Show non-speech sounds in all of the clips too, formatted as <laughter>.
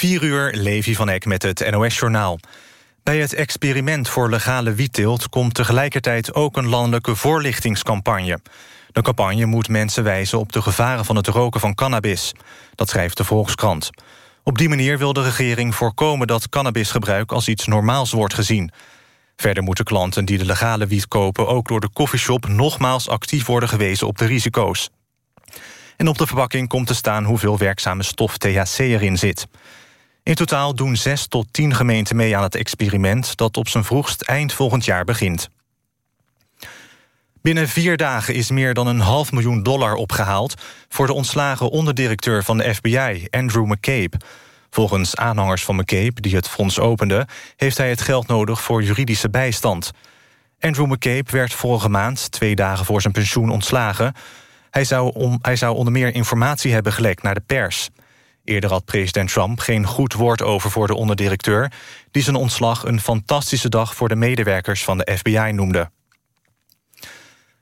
4 uur, Levi van Eck met het NOS-journaal. Bij het experiment voor legale wietteelt... komt tegelijkertijd ook een landelijke voorlichtingscampagne. De campagne moet mensen wijzen op de gevaren van het roken van cannabis. Dat schrijft de Volkskrant. Op die manier wil de regering voorkomen dat cannabisgebruik... als iets normaals wordt gezien. Verder moeten klanten die de legale wiet kopen... ook door de koffieshop nogmaals actief worden gewezen op de risico's. En op de verpakking komt te staan hoeveel werkzame stof THC erin zit. In totaal doen 6 tot 10 gemeenten mee aan het experiment... dat op zijn vroegst eind volgend jaar begint. Binnen vier dagen is meer dan een half miljoen dollar opgehaald... voor de ontslagen onderdirecteur van de FBI, Andrew McCabe. Volgens aanhangers van McCabe, die het fonds opende... heeft hij het geld nodig voor juridische bijstand. Andrew McCabe werd vorige maand, twee dagen voor zijn pensioen, ontslagen. Hij zou, om, hij zou onder meer informatie hebben gelekt naar de pers. Eerder had president Trump geen goed woord over voor de onderdirecteur... die zijn ontslag een fantastische dag voor de medewerkers van de FBI noemde.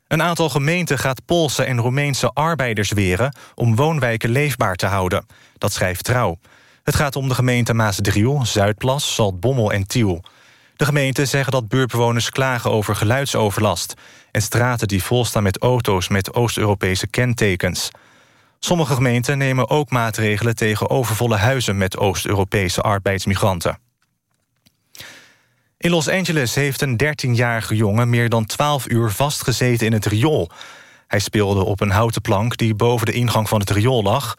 Een aantal gemeenten gaat Poolse en Roemeense arbeiders weren... om woonwijken leefbaar te houden. Dat schrijft Trouw. Het gaat om de gemeenten Maasdriel, Zuidplas, Zaltbommel en Tiel. De gemeenten zeggen dat buurtbewoners klagen over geluidsoverlast... en straten die volstaan met auto's met Oost-Europese kentekens. Sommige gemeenten nemen ook maatregelen tegen overvolle huizen... met Oost-Europese arbeidsmigranten. In Los Angeles heeft een 13-jarige jongen meer dan 12 uur vastgezeten in het riool. Hij speelde op een houten plank die boven de ingang van het riool lag.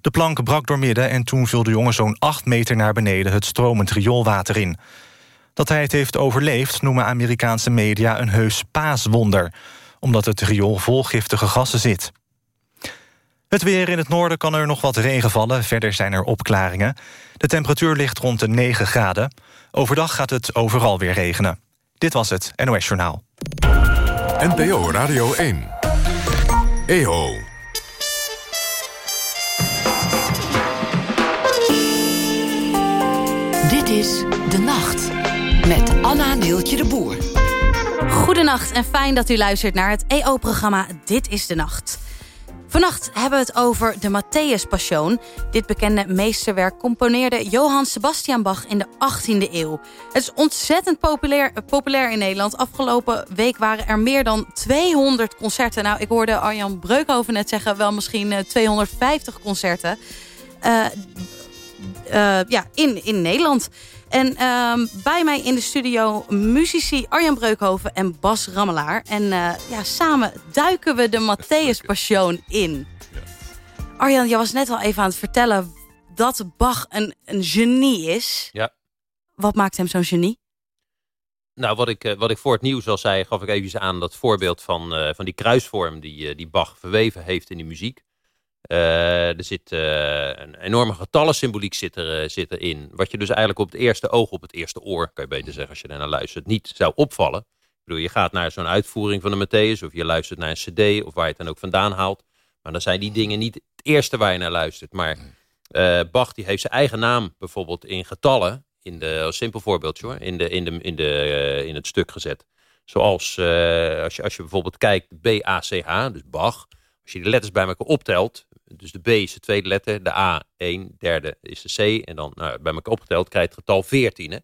De plank brak doormidden en toen viel de jongen zo'n 8 meter naar beneden het stromend rioolwater in. Dat hij het heeft overleefd noemen Amerikaanse media een heus paaswonder, omdat het riool vol giftige gassen zit. Het weer in het noorden kan er nog wat regen vallen. Verder zijn er opklaringen. De temperatuur ligt rond de 9 graden. Overdag gaat het overal weer regenen. Dit was het NOS Journaal. NPO Radio 1. EO. Dit is De Nacht met Anna Neeltje de Boer. Goedenacht en fijn dat u luistert naar het EO-programma Dit is de Nacht. Vannacht hebben we het over de Matthäus Passion. Dit bekende meesterwerk componeerde Johann Sebastian Bach in de 18e eeuw. Het is ontzettend populair, populair in Nederland. Afgelopen week waren er meer dan 200 concerten. Nou, ik hoorde Arjan Breukhoven net zeggen... wel misschien 250 eh, concerten. Uh, ja, in, in Nederland. En ehm, bij mij in de studio muzici Arjan Breukhoven en Bas Rammelaar. En uh, ja, samen duiken we de Matthäus Passion in. Arjan, jij was net al even aan het vertellen dat Bach een, een genie is. Ja. Wat maakt hem zo'n genie? Nou, wat ik, eh, wat ik voor het nieuws al zei, gaf ik even aan dat voorbeeld van, uh, van die kruisvorm die, die Bach verweven heeft in die muziek. Uh, er zit uh, een enorme getallensymboliek zit, er, uh, zit erin. Wat je dus eigenlijk op het eerste oog, op het eerste oor, kan je beter zeggen als je naar luistert, niet zou opvallen. Ik bedoel, je gaat naar zo'n uitvoering van de Matthäus of je luistert naar een cd of waar je het dan ook vandaan haalt. Maar dan zijn die dingen niet het eerste waar je naar luistert. Maar Bach die heeft zijn eigen naam bijvoorbeeld in getallen, in de, als simpel voorbeeldje hoor, in, de, in, de, in, de, in het stuk gezet. Zoals als, je, als je bijvoorbeeld kijkt, B-A-C-H, dus Bach. Als je de letters bij elkaar optelt, dus de B is de tweede letter, de A 1, derde is de C. En dan nou, bij elkaar opgeteld krijg je het getal 14. Hè?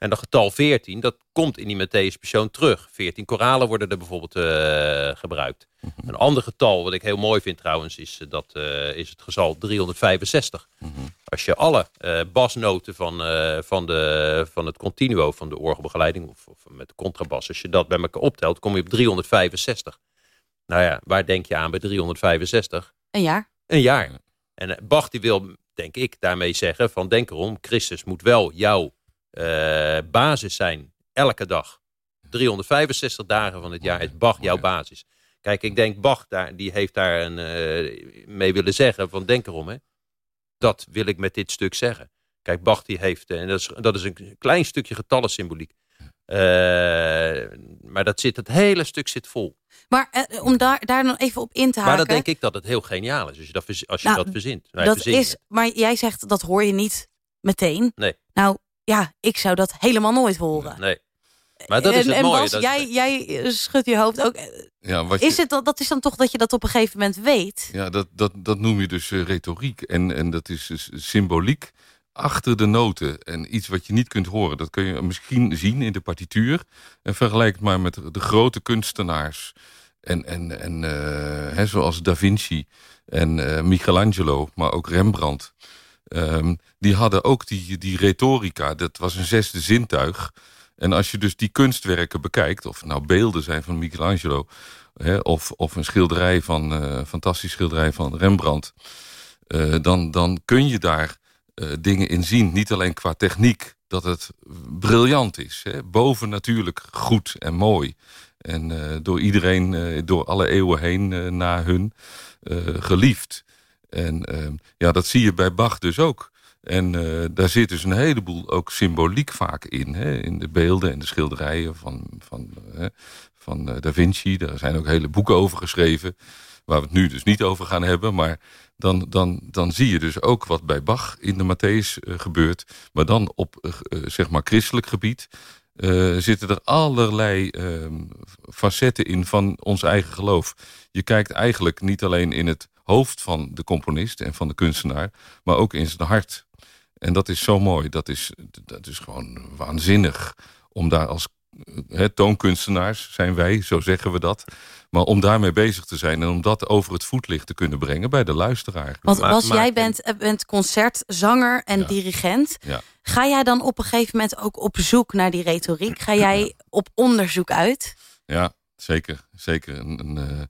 En dat getal 14, dat komt in die Matthäus persoon terug. 14 koralen worden er bijvoorbeeld uh, gebruikt. Mm -hmm. Een ander getal, wat ik heel mooi vind trouwens, is, dat, uh, is het getal 365. Mm -hmm. Als je alle uh, basnoten van, van, de, van het continuo, van de orgelbegeleiding, of, of met de contrabas, als je dat bij elkaar optelt, kom je op 365. Nou ja, waar denk je aan bij 365? Een jaar. Een jaar. En Bach die wil, denk ik, daarmee zeggen van denk erom, Christus moet wel jouw uh, basis zijn, elke dag. 365 dagen van het jaar is Bach jouw basis. Kijk, ik denk Bach, daar, die heeft daar een, uh, mee willen zeggen van denk erom. Hè. Dat wil ik met dit stuk zeggen. Kijk, Bach die heeft, en dat is, dat is een klein stukje getallensymboliek. Uh, maar dat zit, het hele stuk zit vol. Maar uh, om daar, daar nog even op in te haken. Maar dan denk ik dat het heel geniaal is als je dat, als je nou, dat verzint. Dat is, maar jij zegt dat hoor je niet meteen. Nee. Nou ja, ik zou dat helemaal nooit horen. Nee. Maar dat is en, het en mooie. Bas, dat jij, jij schudt je hoofd ook. Ja, wat is je, het, dat, dat is dan toch dat je dat op een gegeven moment weet? Ja, dat, dat, dat noem je dus uh, retoriek. En, en dat is dus symboliek. Achter de noten en iets wat je niet kunt horen. Dat kun je misschien zien in de partituur. En vergelijk het maar met de grote kunstenaars. En, en, en uh, hè, zoals Da Vinci en uh, Michelangelo, maar ook Rembrandt. Um, die hadden ook die, die retorica. Dat was een zesde zintuig. En als je dus die kunstwerken bekijkt... of nou beelden zijn van Michelangelo... Hè, of, of een schilderij van, uh, fantastisch schilderij van Rembrandt... Dan, dan kun je daar dingen in zien. Niet alleen qua techniek, dat het briljant is. Hè? Boven natuurlijk goed en mooi. En uh, door iedereen, uh, door alle eeuwen heen uh, na hun geliefd. En ehm, ja, dat zie je bij Bach dus ook. En daar zit dus een heleboel ook symboliek vaak in. Hè? In de beelden en de schilderijen van, van, van Da Vinci. Daar zijn ook hele boeken over geschreven. Waar we het nu dus niet over gaan hebben. Maar dan, dan, dan zie je dus ook wat bij Bach in de Matthäus gebeurt. Maar dan op zeg maar christelijk gebied. Zitten er allerlei uh, facetten in van ons eigen geloof. Je kijkt eigenlijk niet alleen in het hoofd van de componist en van de kunstenaar... maar ook in zijn hart. En dat is zo mooi. Dat is, dat is gewoon waanzinnig om daar als he, toonkunstenaars zijn wij, zo zeggen we dat... Maar om daarmee bezig te zijn en om dat over het voetlicht te kunnen brengen bij de luisteraar. Want Bas, jij bent, bent concertzanger en Ja. dirigent. Ja. Ga jij dan op een gegeven moment ook op zoek naar die retoriek? Ga jij <clears throat> op onderzoek uit? Ja, zeker. zeker. Een, een, eh,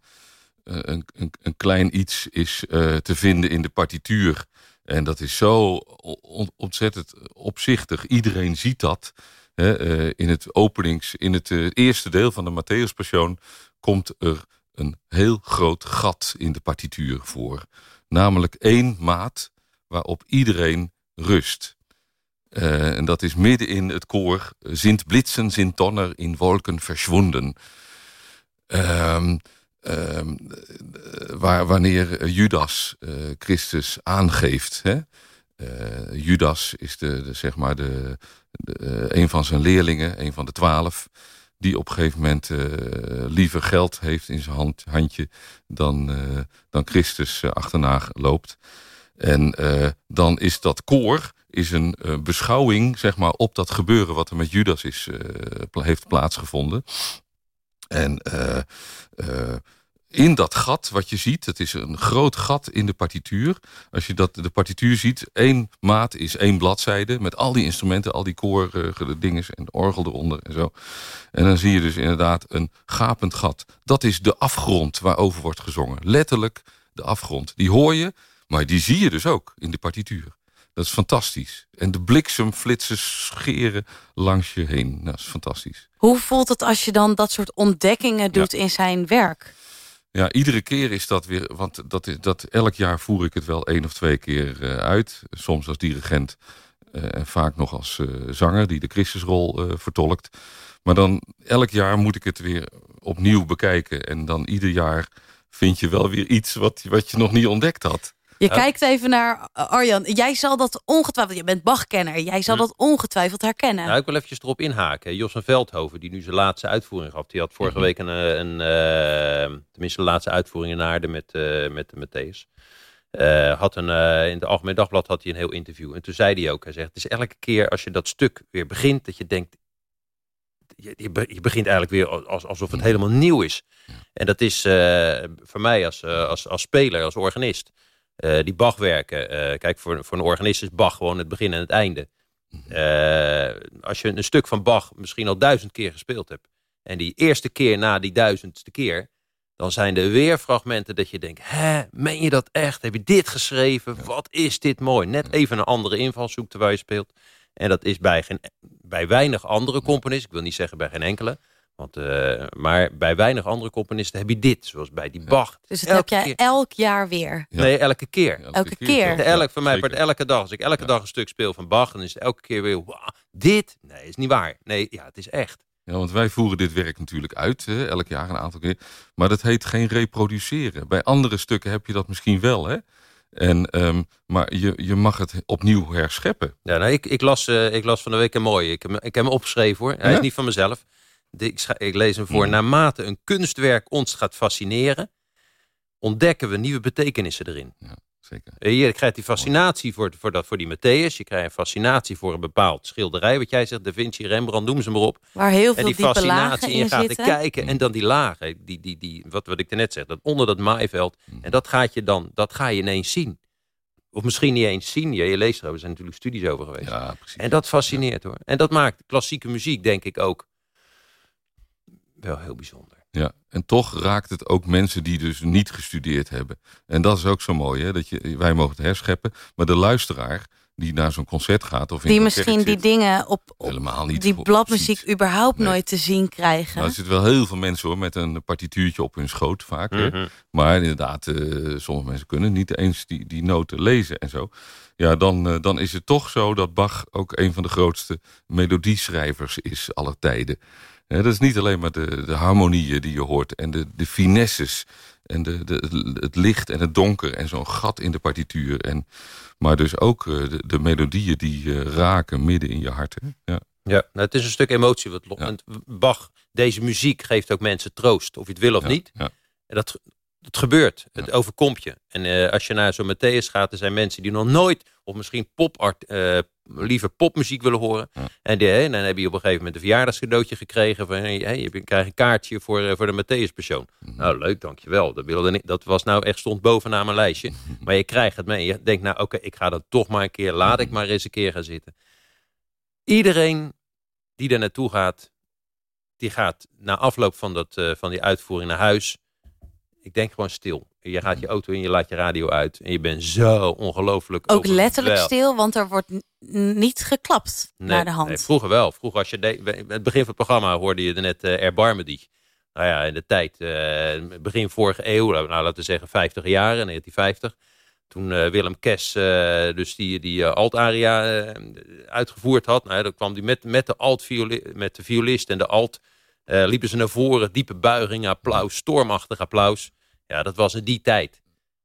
een, een, een klein iets is eh, te vinden in de partituur. En dat is zo on- ontzettend opzichtig. Iedereen ziet dat. Hè, eh, in het openings, in het eh, eerste deel van de Matthäus Passion komt er een heel groot gat in de partituur voor. Namelijk één maat waarop iedereen rust. Eh, en dat is midden in het koor. Sint blitzen, sind donner in wolken verschwunden. Ehm, ehm, eh, waar, wanneer Judas eh, Christus aangeeft. Hè? Eh, Judas is de, zeg maar de, eh, een van zijn leerlingen, een van de twaalf die op een gegeven moment eh, liever geld heeft in zijn hand, handje... dan, eh, dan Christus eh, achterna loopt. En eh, dan is dat koor is een eh, beschouwing zeg maar, op dat gebeuren... wat er met Judas is, eh, heeft plaatsgevonden. En eh, eh, in dat gat wat je ziet, het is een groot gat in de partituur. Als je dat, de partituur ziet, één maat is één bladzijde... met al die instrumenten, al die koordingen en de orgel eronder en zo. En dan zie je dus inderdaad een gapend gat. Dat is de afgrond waarover wordt gezongen. Letterlijk de afgrond. Die hoor je, maar die zie je dus ook in de partituur. Dat is fantastisch. En de bliksemflitsen scheren langs je heen. Dat is fantastisch. Hoe voelt het als je dan dat soort ontdekkingen doet in zijn werk? Ja, iedere keer is dat weer... Want dat is, dat, elk jaar voer ik het wel één of twee keer eh, uit. Soms als dirigent eh, en vaak nog als eh, zanger... die de Christusrol vertolkt. Maar dan elk jaar moet ik het weer opnieuw bekijken. En dan ieder jaar vind je wel weer iets... wat, wat je nog niet ontdekt had. Je kijkt even naar uh, Arjan. Jij zal dat ongetwijfeld... Je bent Bach-kenner. Jij zal Hm. dat ongetwijfeld herkennen. Nou, ik wil eventjes erop inhaken. Jos van Veldhoven, die nu zijn laatste uitvoering gaf. Die had vorige Mhm. week een, eh, een eh, tenminste de laatste uitvoering in Naarden met, eh met de Matthäus. Eh, had een, eh, in het Algemeen Dagblad had hij een heel interview. En toen zei hij ook, hij zegt, het is elke keer als je dat stuk weer begint, dat je denkt, je, je be- je begint eigenlijk weer als, alsof het helemaal nieuw is. En dat is eh, voor mij als, eh, als, als speler, als organist, eh, die Bachwerken. eh kijk, voor, voor een organist is Bach gewoon het begin en het einde. Eh, als je een stuk van Bach misschien al duizend keer gespeeld hebt. En die eerste keer na die duizendste keer. Dan zijn er weer fragmenten dat je denkt. Hè, meen je dat echt? Heb je dit geschreven? Wat is dit mooi? Net even een andere invalshoek terwijl je speelt. En dat is bij, geen, bij weinig andere componisten. Ik wil niet zeggen bij geen enkele. Want, eh, maar bij weinig andere componisten heb je dit. Zoals bij die Bach. dus dat Elke heb jij keer. elk jaar weer. Ja. Nee, elke keer. Elke keer. De elk, voor mij wordt elke dag. Als ik elke Ja. dag een stuk speel van Bach, dan is het elke keer weer. "Wauw, dit? Nee, is niet waar. Nee, ja, het is echt. Ja, want wij voeren dit werk natuurlijk uit, hè, elk jaar een aantal keer. Maar dat heet geen reproduceren. Bij andere stukken heb je dat misschien wel, hè? En, ehm, maar je, je mag het opnieuw herscheppen. Ja, nou, ik, ik, las, eh, ik las van de week een mooie. Ik heb, hem- ik heb hem opgeschreven hoor. Hij Ja? is niet van mezelf. Ik, ik lees hem voor. Mhm. Naarmate een kunstwerk ons gaat fascineren, ontdekken we nieuwe betekenissen erin. Zo zeker. Eh, Je krijgt die fascinatie voor, voor, dat, voor die Matthäus. Je krijgt een fascinatie voor een bepaald schilderij. Wat jij zegt, Da Vinci, Rembrandt, noem ze maar op. Waar heel En veel die diepe lagen fascinatie, en in je gaat zitten. kijken. En dan die lagen, die, die, die, wat, wat ik net zeg, dat onder dat maaiveld. Mhm. En dat, gaat je dan, dat ga je ineens zien. Of misschien niet eens zien. Ja, je leest erover, er zijn natuurlijk studies over geweest. Ja, precies. En dat fascineert hoor. En dat maakt klassieke muziek, denk ik, ook wel heel bijzonder. Ja, en toch raakt het ook mensen die dus niet gestudeerd hebben. En dat is ook zo mooi, hè? Dat je, wij mogen het herscheppen, maar de luisteraar die naar zo'n concert gaat of in Die misschien die zit, dingen op, op helemaal niet die bladmuziek ziet. überhaupt Nee. nooit te zien krijgen. Nou, er zitten wel heel veel mensen hoor met een partituurtje op hun schoot vaak. hè. Mhm. Maar inderdaad, eh, sommige mensen kunnen niet eens die, die noten lezen en zo. Ja, dan, eh, dan is het toch zo dat Bach ook een van de grootste melodieschrijvers is aller tijden. Dat is niet alleen maar de, de harmonieën die je hoort en de, de finesses en de, de, het licht en het donker en zo'n gat in de partituur. En, maar dus ook eh, de, de melodieën die eh, raken midden in je hart. hè. Ja. Ja, nou, het is een stuk emotie. Wat Ja. Bach, deze muziek geeft ook mensen troost. Of je het wil of Ja, niet. ja. En dat, dat gebeurt. Het overkomt je. En eh, als je naar zo'n Matthäus gaat, er zijn mensen die nog nooit, of misschien popart, eh, liever popmuziek willen horen. Ja. En, die, dan heb je op een gegeven moment een verjaardagscadeautje gekregen. Van, hey, hey, je krijgt een kaartje voor, eh, voor de Matthäus persoon. Mhm. Nou, leuk, dankjewel. Dat, wilde niet, dat was nou echt stond bovenaan mijn lijstje. <laughs> Maar je krijgt het mee. Je denkt, nou oké, ik ga dat toch maar een keer, laat ik maar eens een keer gaan zitten. Iedereen die er naartoe gaat, die gaat na afloop van, dat, van die uitvoering naar huis. Ik denk gewoon stil. Je gaat je auto in, je laat je radio uit. En je bent zo ongelooflijk Ook letterlijk stil, want er wordt niet geklapt Nee, naar de hand. nee, vroeger wel. Vroeger als je de, het begin van het programma hoorde je er net uh, Erbarmen die. Nou ja, in de tijd, eh, begin vorige eeuw, nou laten we zeggen 50 jaren, 1950. Toen eh, Willem Kes eh, dus die, die eh, alt-aria eh, uitgevoerd had. Nou, dan kwam hij met, met, de alt met de violist en de alt. Eh, liepen ze naar voren, diepe buiging, applaus, stormachtig applaus. Ja, dat was in die tijd.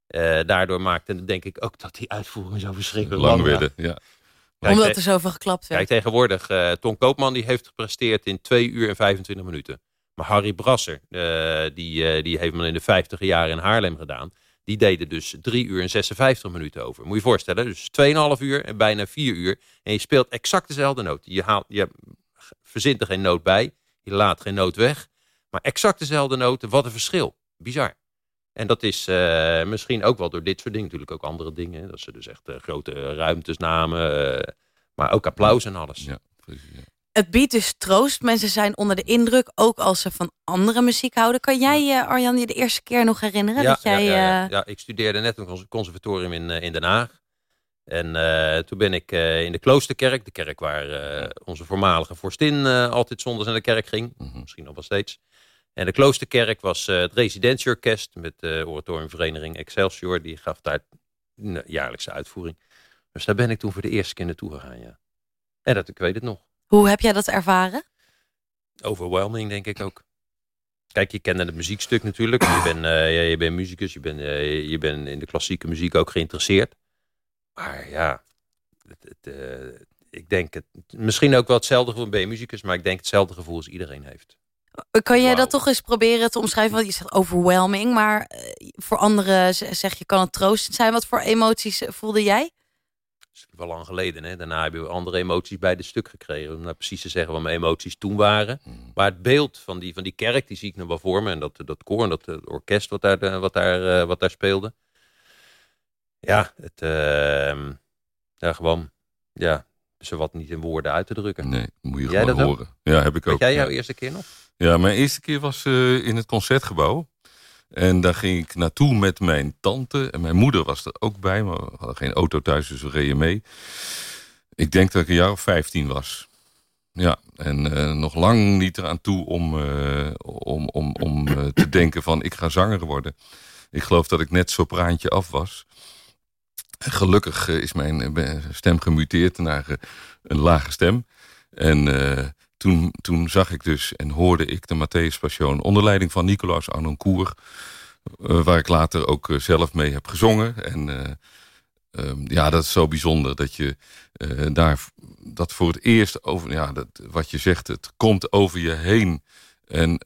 Eh, daardoor maakte denk ik ook dat die uitvoering zo verschrikkelijk Lang werden, ja. Kijk, Omdat er zoveel geklapt werd. Kijk, tegenwoordig, eh Ton Koopman die heeft gepresteerd in 2 uur en 25 minuten. Maar Harry Brasser, eh, die, die heeft men in de 50 jaren in Haarlem gedaan. Die deden dus 3 uur en 56 minuten over. Moet je je voorstellen, dus 2,5 uur en bijna 4 uur. En je speelt exact dezelfde noot. Je, haalt, je verzint er geen noot bij, je laat geen noot weg. Maar exact dezelfde noten, wat een verschil. Bizar. En dat is eh, misschien ook wel door dit soort dingen. Natuurlijk ook andere dingen. Dat ze dus echt eh, grote ruimtes namen. eh, maar ook applaus en alles. ja, precies, ja. Het biedt dus troost. Mensen zijn onder de indruk, ook als ze van andere muziek houden. Kan jij, eh, Arjan, je de eerste keer nog herinneren? dat jij, ja, ja, ja. Ja, ik studeerde net een conservatorium in, in Den Haag. En eh, toen ben ik eh, in de Kloosterkerk, de kerk waar eh, onze voormalige vorstin eh, altijd zondags naar de kerk ging. Mhm. Misschien nog wel steeds. En de Kloosterkerk was eh, het residentieorkest met de oratoriumvereniging Excelsior. Die gaf daar een jaarlijkse uitvoering. Dus daar ben ik toen voor de eerste keer naartoe gegaan, ja. En dat, ik weet het nog. Hoe heb jij dat ervaren? Overwhelming, denk ik ook. Kijk, je kende het muziekstuk natuurlijk. Je bent, eh, ja, je bent muzikus, je bent, eh, je bent in de klassieke muziek ook geïnteresseerd. Maar ja, het, het, eh, ik denk het, misschien ook wel hetzelfde gevoel. Ben je muzikus, maar ik denk hetzelfde gevoel als iedereen heeft. Kan jij dat toch eens proberen te omschrijven? Want je zegt overwhelming, maar eh, voor anderen zeg je kan het troostend zijn. Wat voor emoties eh, voelde jij? Dat is wel lang geleden. Hè? Daarna hebben we andere emoties bij dit stuk gekregen. Om nou precies te zeggen wat mijn emoties toen waren. Mhm. Maar het beeld van die, van die kerk, die zie ik nog wel voor me. En dat, dat koor en dat eh, orkest wat daar, eh, wat daar, eh, wat daar speelde. Ja, het, ehm, ja, gewoon, ja, ze wat niet in woorden uit te drukken. Nee, moet je Jij gewoon dat ook? horen. Ja, heb ik Weet ook. jij ja. jouw eerste keer nog? Ja, mijn eerste keer was eh, in het concertgebouw. En daar ging ik naartoe met mijn tante. En mijn moeder was er ook bij, maar we hadden geen auto thuis, dus we reden mee. Ik denk dat ik een jaar of 15 was. Ja, en eh, nog lang niet eraan toe om, eh, om, om, om te denken van ik ga zanger worden. Ik geloof dat ik net sopraantje af was. Gelukkig eh, is mijn eh, stem gemuteerd naar eh, een lage stem. En toen, toen zag ik dus en hoorde ik de Matthäus Passion onder leiding van Nicolaas Arnoncourt. eh, waar ik later ook zelf mee heb gezongen. En eh, ehm, ja, dat is zo bijzonder dat je daar dat voor het eerst over, ja, dat, wat je zegt, het komt over je heen. En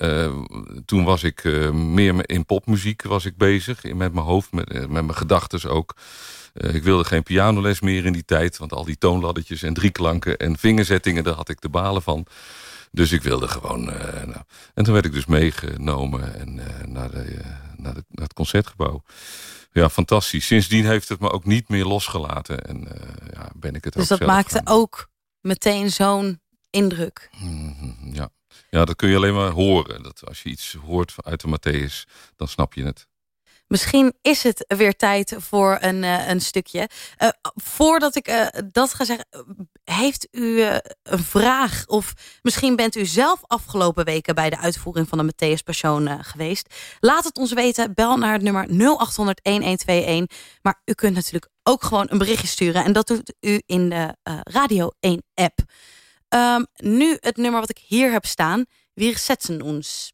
toen was ik meer in popmuziek was ik bezig. Met mijn hoofd, met, met mijn gedachten ook. Ik wilde geen pianoles meer in die tijd. Want al die toonladdertjes en drieklanken en vingerzettingen... daar had ik de balen van. Dus ik wilde gewoon... nou. En toen werd ik dus meegenomen en, naar, de, naar, de, naar het concertgebouw ja, fantastisch. Sindsdien heeft het me ook niet meer losgelaten. En uh, ja, ben ik het dus dat maakte ook meteen zo'n indruk? Mhm, ja. ja, dat kun je alleen maar horen. Dat als je iets hoort uit de Matthäus, dan snap je het. Misschien is het weer tijd voor een, uh, een stukje. Uh, voordat ik uh, dat ga zeggen, heeft u een vraag? Of misschien bent u zelf afgelopen weken bij de uitvoering van de Matthäus Passion geweest. Laat het ons weten. Bel naar het nummer 0800-1121. Maar u kunt natuurlijk ook gewoon een berichtje sturen. En dat doet u in de Radio 1 app. Um, nu het nummer wat ik hier heb staan. Wir setzen ons.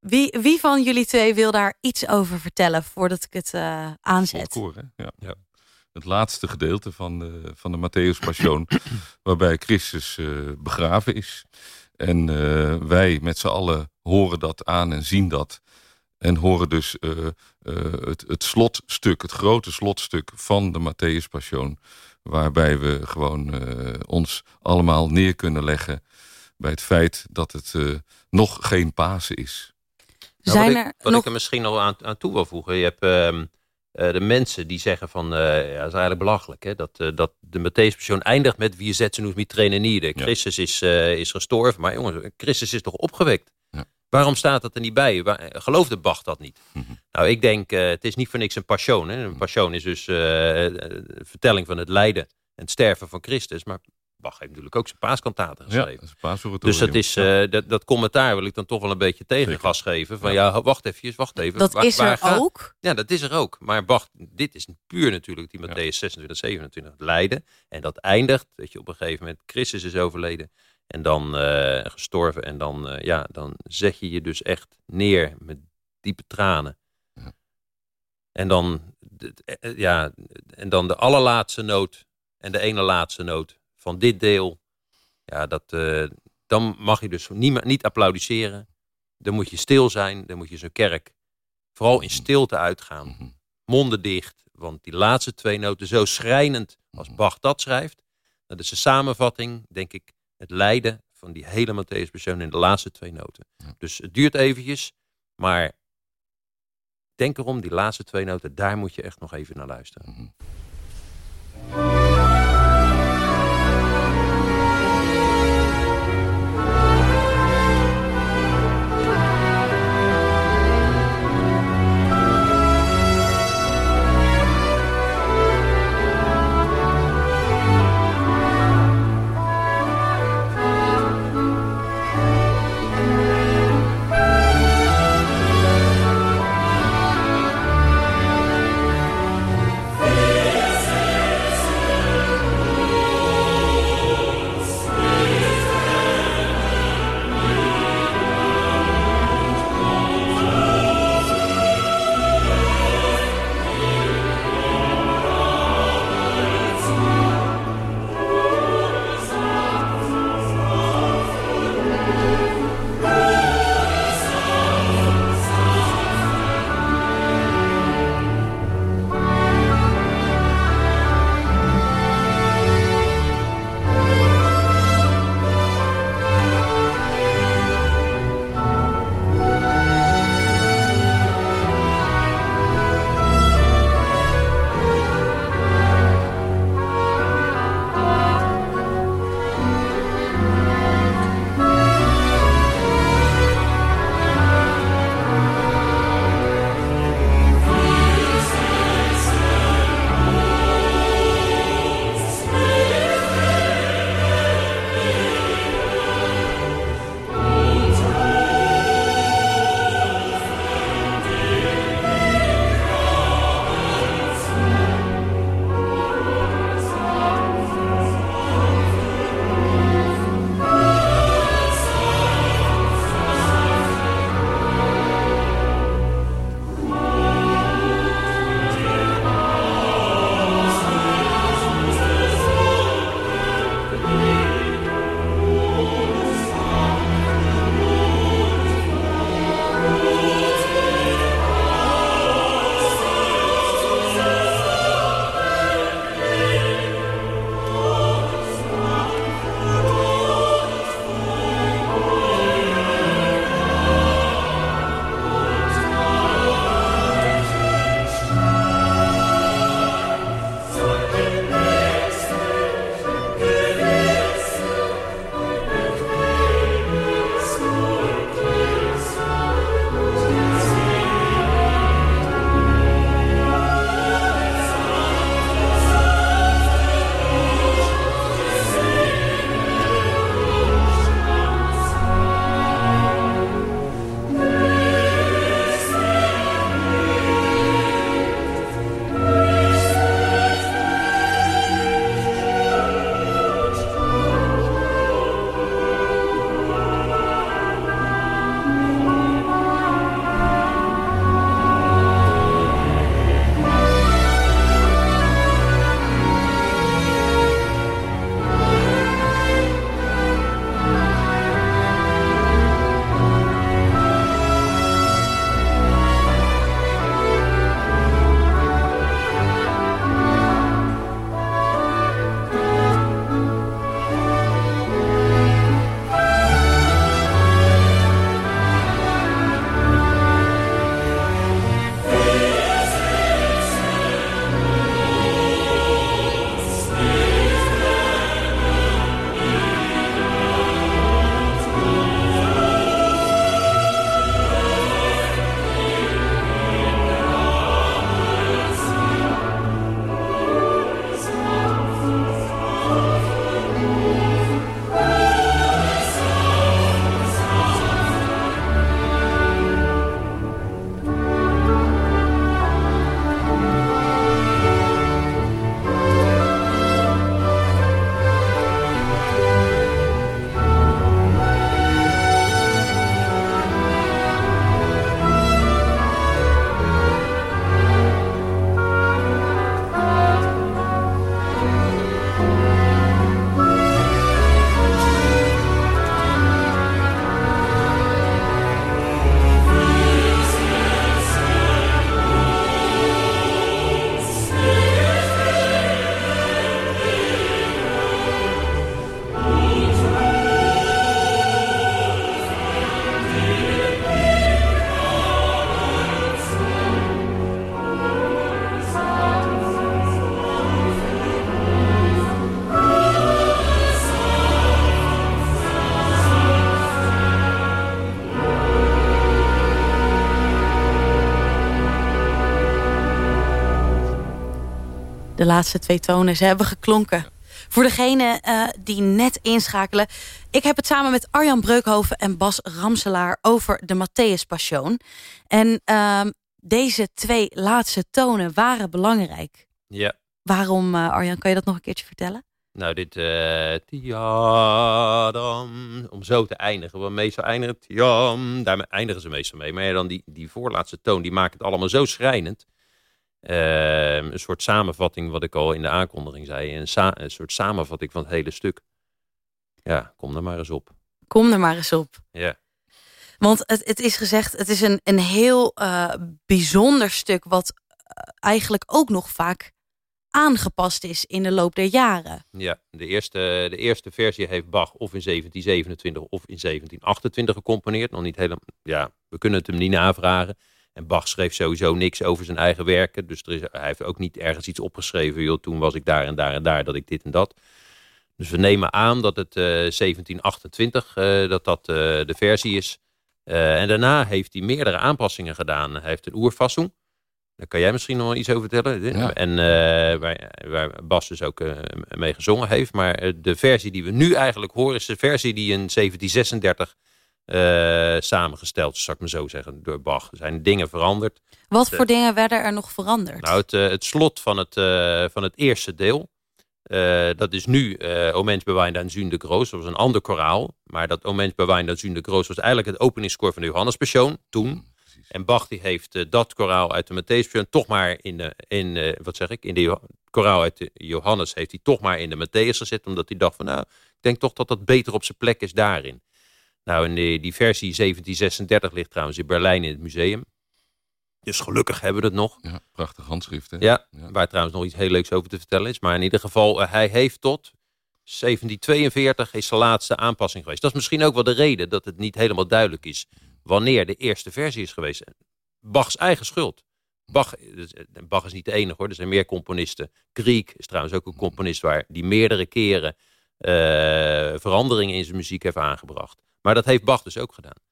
Wie, wie van jullie twee wil daar iets over vertellen voordat ik het uh, aanzet? Koor, ja. ja. Het laatste gedeelte van de, van de Matthäus Passion, <clears throat> waarbij Christus uh, begraven is. En uh, wij met z'n allen horen dat aan en zien dat. En horen dus het, het slotstuk, het grote slotstuk van de Matthäus Passion. Waarbij we gewoon ons allemaal neer kunnen leggen bij het feit dat het nog geen Pasen is. Nou, wat, ik, wat ik, er misschien nog aan, aan toe wil voegen. Je hebt uh, de mensen die zeggen van... Uh, ja, dat is eigenlijk belachelijk. Hè? Dat, uh, dat de Matthäus eindigt met... Wie zet ze nu met trainen nieder. Christus is, is gestorven. Maar jongens, Christus is toch opgewekt? Ja. Waarom staat dat er niet bij? Waar, geloofde Bach dat niet? Mm -hmm. Nou, ik denk... het is niet voor niks een passion. Hè? Een passion is dus een vertelling van het lijden... en het sterven van Christus. Maar Bach heeft natuurlijk ook zijn paaskantaten geschreven. Ja, dat dus dat, is, uh, dat, dat, commentaar wil ik dan toch wel een beetje tegengas geven. Van ja. wacht even, wacht even. Dat is er ook? Ja, dat is er ook. Maar Bach, dit is puur natuurlijk die Matthäus 26, 27 lijden. En dat eindigt, dat je op een gegeven moment, Christus is overleden. En dan uh, gestorven. En dan, uh, ja, dan zet je je dus echt neer met diepe tranen. Ja. En dan, ja, en dan de allerlaatste noot en de ene laatste noot van dit deel, ja, dat, uh, dan mag je dus niet, niet applaudisseren. Dan moet je stil zijn, dan moet je zo'n kerk vooral in stilte uitgaan. Mhm. Monden dicht, want die laatste twee noten, zo schrijnend als mhm. Bach dat schrijft, dat is de samenvatting, denk ik, het lijden van die hele Matthäus persoon in de laatste twee noten. Dus het duurt eventjes, maar denk erom, die laatste twee noten, daar moet je echt nog even naar luisteren. Laatste twee tonen, ze hebben geklonken. Voor degene uh, die net inschakelen. Ik heb het samen met Arjan Breukhoven en Bas Ramselaar over de Matthäus Passion. En uh, deze twee laatste tonen waren belangrijk. Ja. Waarom, uh, Arjan, kan je dat nog een keertje vertellen? Nou, dit uh, tiadam, om zo te eindigen. Want meestal eindigen tiam, daar eindigen ze meestal mee. Maar dan die, die voorlaatste toon, die maakt het allemaal zo schrijnend. Uh, een soort samenvatting, wat ik al in de aankondiging zei. Een, sa een soort samenvatting van het hele stuk. Ja, kom er maar eens op. Kom er maar eens op. Ja. Want het, het is gezegd, het is een, een heel uh, bijzonder stuk... wat eigenlijk ook nog vaak aangepast is in de loop der jaren. Ja, de eerste, de eerste versie heeft Bach of in 1727 of in 1728 gecomponeerd. Nog niet helemaal, ja, we kunnen het hem niet navragen. En Bach schreef sowieso niks over zijn eigen werken. Dus er is, hij heeft ook niet ergens iets opgeschreven. Joh, toen was ik daar en daar en daar, dat ik dit en dat. Dus we nemen aan dat het uh, 1728 uh, dat dat uh, de versie is. En daarna heeft hij meerdere aanpassingen gedaan. Hij heeft een oerfassung. Daar kan jij misschien nog iets over vertellen. Ja. En waar, waar, Bas dus ook mee gezongen heeft. Maar de versie die we nu eigenlijk horen... is de versie die in 1736 samengesteld is, zal ik maar zo zeggen, door Bach. Er zijn dingen veranderd. Wat voor dingen werden er nog veranderd? Nou, het, het slot van het, van het eerste deel... dat is nu uh, O Mens dan Zun de Groos. Dat was een ander koraal. Maar dat O Mens dan Zun de Groos... was eigenlijk het openingskoor van de Johannespassion toen... En Bach die heeft uh, dat koraal uit de Matthäus toch maar in de, in, uh, wat zeg ik, in de koraal uit de Johannes heeft hij toch maar in de Matthäus gezet. Omdat hij dacht van nou, ik denk toch dat dat beter op zijn plek is daarin. Nou, en die, die versie 1736 ligt trouwens in Berlijn in het museum. Dus gelukkig hebben we het nog. Ja, prachtig handschrift. Hè? Ja, ja, waar trouwens nog iets heel leuks over te vertellen is. Maar in ieder geval, uh, hij heeft tot 1742 is de laatste aanpassing geweest. Dat is misschien ook wel de reden dat het niet helemaal duidelijk is wanneer de eerste versie is geweest. Bachs eigen schuld. Bach, Bach is niet de enige hoor, er zijn meer componisten. Griek is trouwens ook een componist waar die meerdere keren uh, veranderingen in zijn muziek heeft aangebracht. Maar dat heeft Bach dus ook gedaan.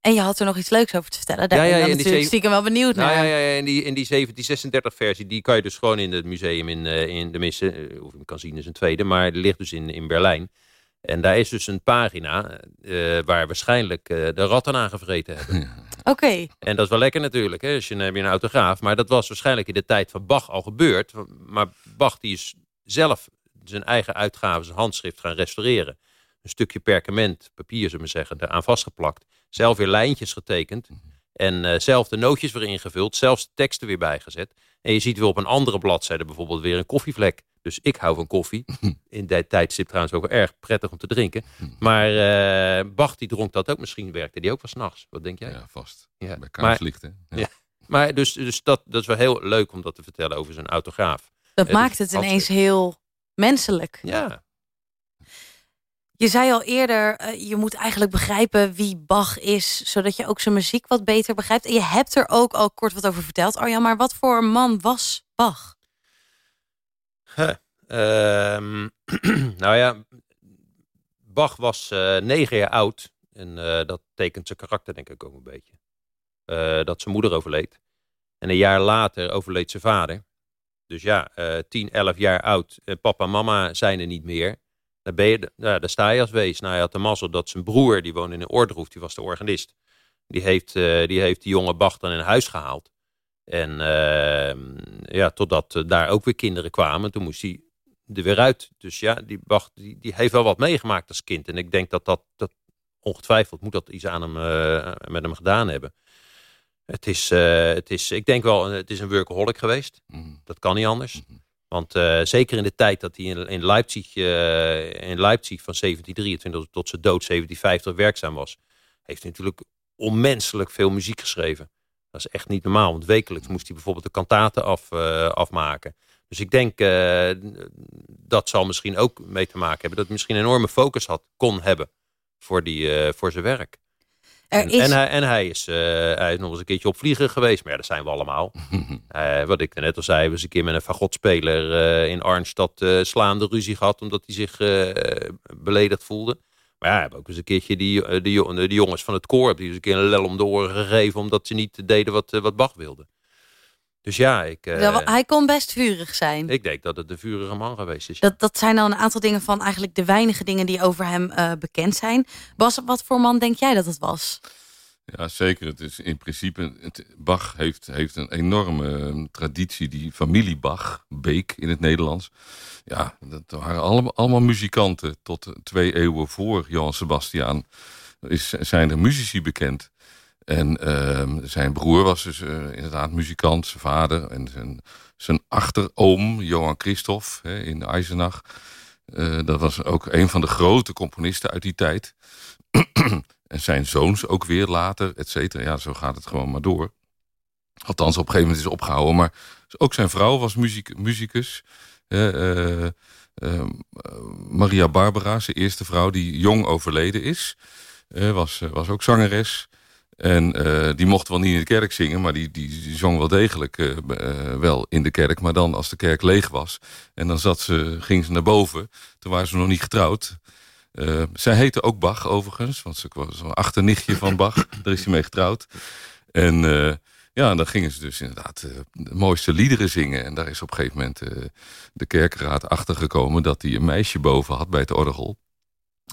En je had er nog iets leuks over te vertellen. Daar ja, ja, ben ik ja, natuurlijk stiekem wel benieuwd nou, naar. Ja, ja, ja, in, die, in die 1736 versie, die kan je dus gewoon in het museum in, uh, in de missen, uh, of je kan zien is een tweede, maar die ligt dus in, in Berlijn. En daar is dus een pagina uh, waar waarschijnlijk uh, de ratten aan gevreten hebben. Oké. Okay. En dat is wel lekker natuurlijk, hè? Als je, dan heb je een autograaf. Maar dat was waarschijnlijk in de tijd van Bach al gebeurd. Maar Bach die is zelf zijn eigen uitgaven, zijn handschrift gaan restaureren. Een stukje perkament, papier zullen we zeggen, eraan vastgeplakt. Zelf weer lijntjes getekend. En uh, zelf de nootjes weer ingevuld. Zelfs de teksten weer bijgezet. En je ziet weer op een andere bladzijde bijvoorbeeld weer een koffievlek. Dus ik hou van koffie. In dat tijdstip trouwens ook erg prettig om te drinken. Maar uh, Bach die dronk dat ook. Misschien werkte die ook wel s'nachts. Wat denk jij? Ja, vast. Ja. Bij kaarslicht, hè? Ja. ja. Maar dus, dus dat, dat is wel heel leuk om dat te vertellen over zijn autograaf. Dat uh, maakt het ineens heel menselijk. Ja. Je zei al eerder, uh, je moet eigenlijk begrijpen wie Bach is... zodat je ook zijn muziek wat beter begrijpt. En je hebt er ook al kort wat over verteld, Arjan. Maar wat voor man was Bach? Uh, <clears throat> nou ja, Bach was uh, negen jaar oud. En uh, dat tekent zijn karakter denk ik ook een beetje. Dat zijn moeder overleed. En een jaar later overleed zijn vader. Dus ja, tien, elf jaar oud. papa en mama zijn er niet meer. Dan, ben je, daar sta je als wees. Nou, hij had de mazzel dat zijn broer, die woonde in Oordroef, die was de organist. Die heeft, die, heeft die jonge Bach dan in huis gehaald. En uh, ja, totdat uh, daar ook weer kinderen kwamen. Toen moest hij er weer uit. Dus ja, die Bach die, die heeft wel wat meegemaakt als kind. En ik denk dat dat, dat ongetwijfeld moet dat iets aan hem, uh, met hem gedaan hebben. Het is, het is, ik denk wel, het is een workaholic geweest. Mm. Dat kan niet anders. Mm -hmm. Want zeker in de tijd dat hij in, Leipzig, in Leipzig van 1723 tot zijn dood 1750 werkzaam was, heeft hij natuurlijk onmenselijk veel muziek geschreven. Dat is echt niet normaal, want wekelijks moest hij bijvoorbeeld de kantaten af, uh, afmaken. Dus ik denk dat zal misschien ook mee te maken hebben dat hij misschien een enorme focus had, kon hebben voor, die, voor zijn werk. Er en, is... en, hij, en hij, is, hij is nog eens een keertje op vliegen geweest, maar ja, dat zijn we allemaal. <laughs> wat ik net al zei, was een keer met een fagotspeler in Arnstad slaande ruzie gehad, omdat hij zich beledigd voelde. Maar ja, we hebben ook eens een keertje die, de jongens van het koor... die eens een keer een lel om de oren gegeven... omdat ze niet deden wat, wat Bach wilde. Dus ja, ik, uh, Wel, hij kon best vurig zijn. ik denk dat het de vurige man geweest is. Dat, dat zijn dan een aantal dingen van eigenlijk de weinige dingen die over hem eh, bekend zijn. Bas, wat voor man denk jij dat het was? Ja, zeker. Het is in principe. Het, Bach heeft, heeft een enorme eh, traditie, die familie Bach, Beek in het Nederlands. Ja, dat waren allemaal, allemaal muzikanten. Tot twee eeuwen voor Johann Sebastian is, zijn er muzici bekend. En uh, zijn broer was dus uh, inderdaad muzikant, zijn vader. En zijn, zijn achteroom, Johan Christoph, hè, in Eisenach. Uh, dat was ook een van de grote componisten uit die tijd. <clears throat> en zijn zoons ook weer later, et cetera. Ja, zo gaat het gewoon maar door. Althans, op een gegeven moment is opgehouden. Maar ook zijn vrouw was muziek, muzikus. Uh, Maria Barbara, zijn eerste vrouw, die jong overleden is. was, was ook zangeres. En uh, die mocht wel niet in de kerk zingen, maar die, die, zong wel degelijk uh, uh, wel in de kerk. Maar dan als de kerk leeg was. En dan zat ze, ging ze naar boven. Toen waren ze nog niet getrouwd. zij heette ook Bach overigens, want ze was een achternichtje van Bach. Daar is hij mee getrouwd. En ja, dan gingen ze dus inderdaad de mooiste liederen zingen. En daar is op een gegeven moment de kerkenraad achtergekomen... dat hij een meisje boven had bij het orgel.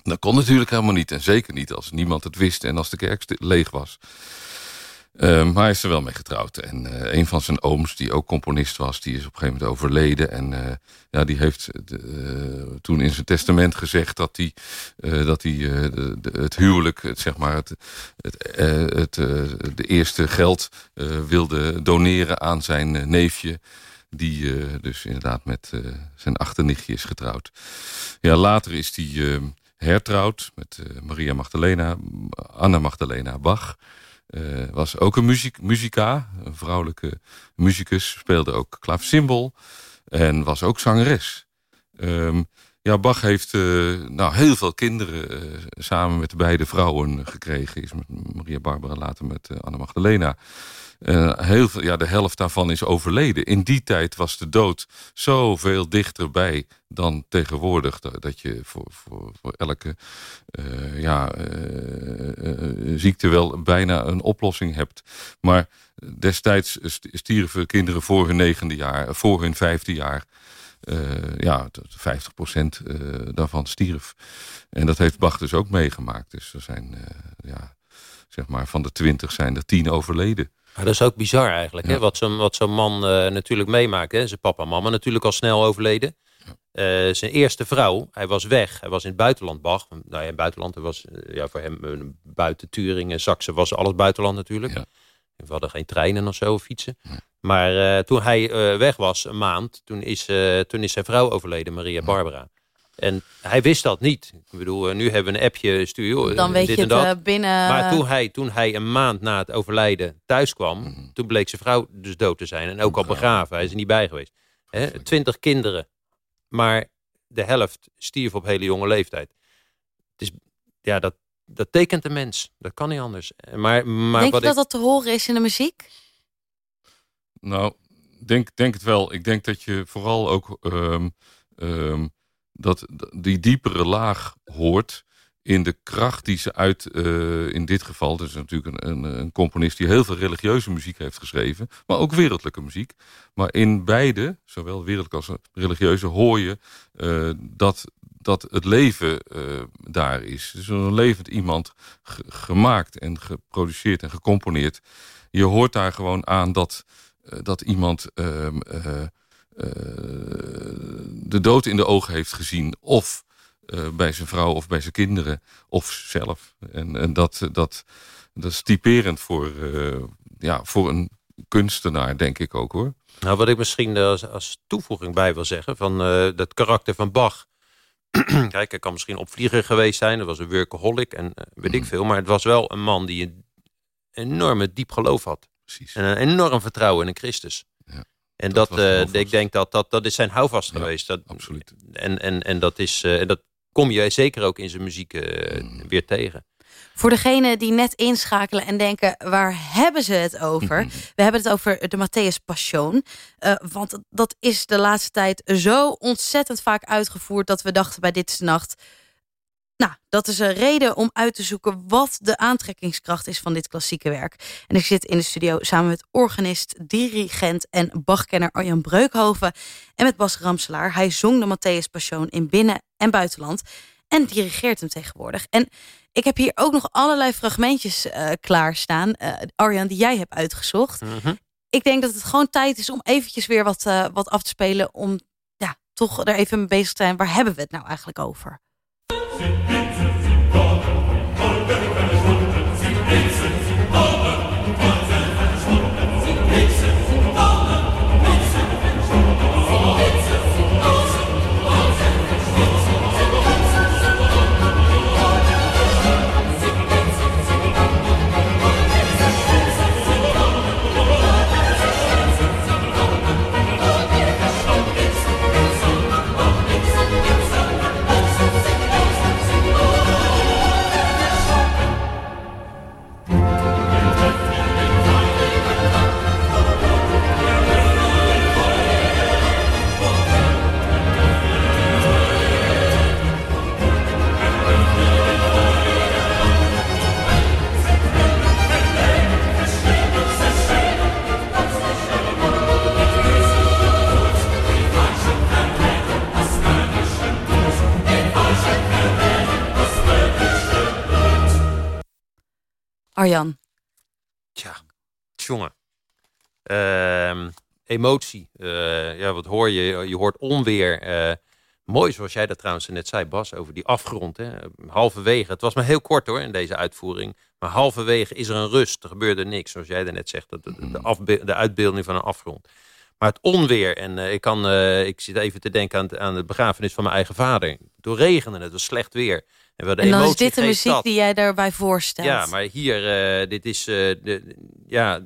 Dat kon natuurlijk helemaal niet. En zeker niet als niemand het wist en als de kerk leeg was. Uh, maar hij is er wel mee getrouwd. En uh, een van zijn ooms, die ook componist was... die is op een gegeven moment overleden. En uh, ja, die heeft toen in zijn testament gezegd... dat hij, dat hij het huwelijk, het, zeg maar... het, het, het de eerste geld wilde doneren aan zijn neefje... die dus inderdaad met zijn achternichtje is getrouwd. Ja, later is hij ehm, hertrouwd met uh, Maria Magdalena, Anna Magdalena Bach. Uh, was ook een muziek, muzika, een vrouwelijke muzikus. Speelde ook klaafsymbol en was ook zangeres. Um, ja, Bach heeft uh, nou, heel veel kinderen samen met de beide vrouwen gekregen. Is met Maria Barbara, later met Anna Magdalena. Uh, heel veel, ja, de helft daarvan is overleden. In die tijd was de dood zoveel dichterbij dan tegenwoordig. Dat, je voor, voor, elke uh, ja, uh, ziekte wel bijna een oplossing hebt. Maar destijds stierven kinderen voor hun negende jaar, voor hun vijfde jaar. Ja, 50 procent daarvan stierf. En dat heeft Bach dus ook meegemaakt. Dus er zijn, ja, zeg maar, van de twintig zijn er tien overleden. Maar dat is ook bizar eigenlijk, ja. hè? wat zo'n zo man natuurlijk meemaakt. Hè? Zijn papa en mama natuurlijk al snel overleden. Uh, zijn eerste vrouw, hij was weg. Hij was in het buitenland, Bach. Nou ja, in het buitenland, hij was uh, ja, voor hem buiten Turingen, Saxe was alles buitenland natuurlijk. Ja. We hadden geen treinen of zo, fietsen. Maar toen hij weg was, een maand, toen is, toen is zijn vrouw overleden, Maria Barbara. En hij wist dat niet. Ik bedoel, nu hebben we een appje, stuur Dan weet dit je en dat. het binnen... Maar toen hij, toen hij een maand na het overlijden thuis kwam... Mm -hmm. toen bleek zijn vrouw dus dood te zijn. En ook al begraven. Hij is er niet bij geweest. He, twintig kinderen. Maar de helft stierf op hele jonge leeftijd. Het is, ja, dat, dat tekent de mens. Dat kan niet anders. Maar, maar Denk wat je dat ik, dat te horen is in de muziek? Nou, denk, denk het wel. Ik denk dat je vooral ook... Um, um, dat die diepere laag hoort in de kracht die ze uit, uh, in dit geval, dus natuurlijk een, een, een, componist die heel veel religieuze muziek heeft geschreven, maar ook wereldlijke muziek. Maar in beide, zowel wereldlijke als religieuze, hoor je uh, dat, dat het leven uh, daar is. Dus een levend iemand gemaakt en geproduceerd en gecomponeerd. Je hoort daar gewoon aan dat, dat iemand ehm, uh, de dood in de ogen heeft gezien. Of uh, bij zijn vrouw of bij zijn kinderen. Of zelf. En, en dat, dat, dat is typerend voor, uh, ja, voor een kunstenaar, denk ik ook hoor. Nou, wat ik misschien als, als toevoeging bij wil zeggen... van dat karakter van Bach... <clears throat> Kijk, hij kan misschien opvlieger geweest zijn. Dat was een workaholic en weet ik veel. Maar het was wel een man die een enorme diep geloof had. Precies. En een enorm vertrouwen in Christus. Ja. En dat, dat uh, ik denk dat, dat dat is zijn houvast Ja, geweest. Dat, absoluut. En, en, en dat, is, uh, dat kom je zeker ook in zijn muziek uh, Mm. weer tegen. Voor degenen die net inschakelen en denken, waar hebben ze het over? <laughs> We hebben het over de Matthäus Passion. Uh, want dat is de laatste tijd zo ontzettend vaak uitgevoerd... dat we dachten bij Dit is de Nacht... Nou, dat is een reden om uit te zoeken wat de aantrekkingskracht is van dit klassieke werk. En ik zit in de studio samen met organist, dirigent en Bachkenner Arjan Breukhoven en met Bas Ramselaar. Hij zong de Matthäus Passion in binnen- en buitenland en dirigeert hem tegenwoordig. En ik heb hier ook nog allerlei fragmentjes uh, klaarstaan, uh, Arjan, die jij hebt uitgezocht. Mhm. Ik denk dat het gewoon tijd is om eventjes weer wat, uh, wat af te spelen... om ja, toch er even mee bezig te zijn. Waar hebben we het nou eigenlijk over? Arjan. Emotie. Eh, ja, wat hoor je? Je hoort onweer. Eh, mooi zoals jij dat trouwens net zei, Bas, over die afgrond. Hè? Halverwege, het was maar heel kort hoor in deze uitvoering. Maar halverwege is er een rust. Er gebeurde niks, zoals jij net zegt. De, de, de, uitbeelding van een afgrond. Maar het onweer, en uh, ik, kan, uh, ik zit even te denken aan, aan de begrafenis van mijn eigen vader. Toen regende het, was slecht weer. En, en dan is dit de muziek dat. die jij daarbij voorstelt. Ja, maar hier, uh, dit is, de, ja,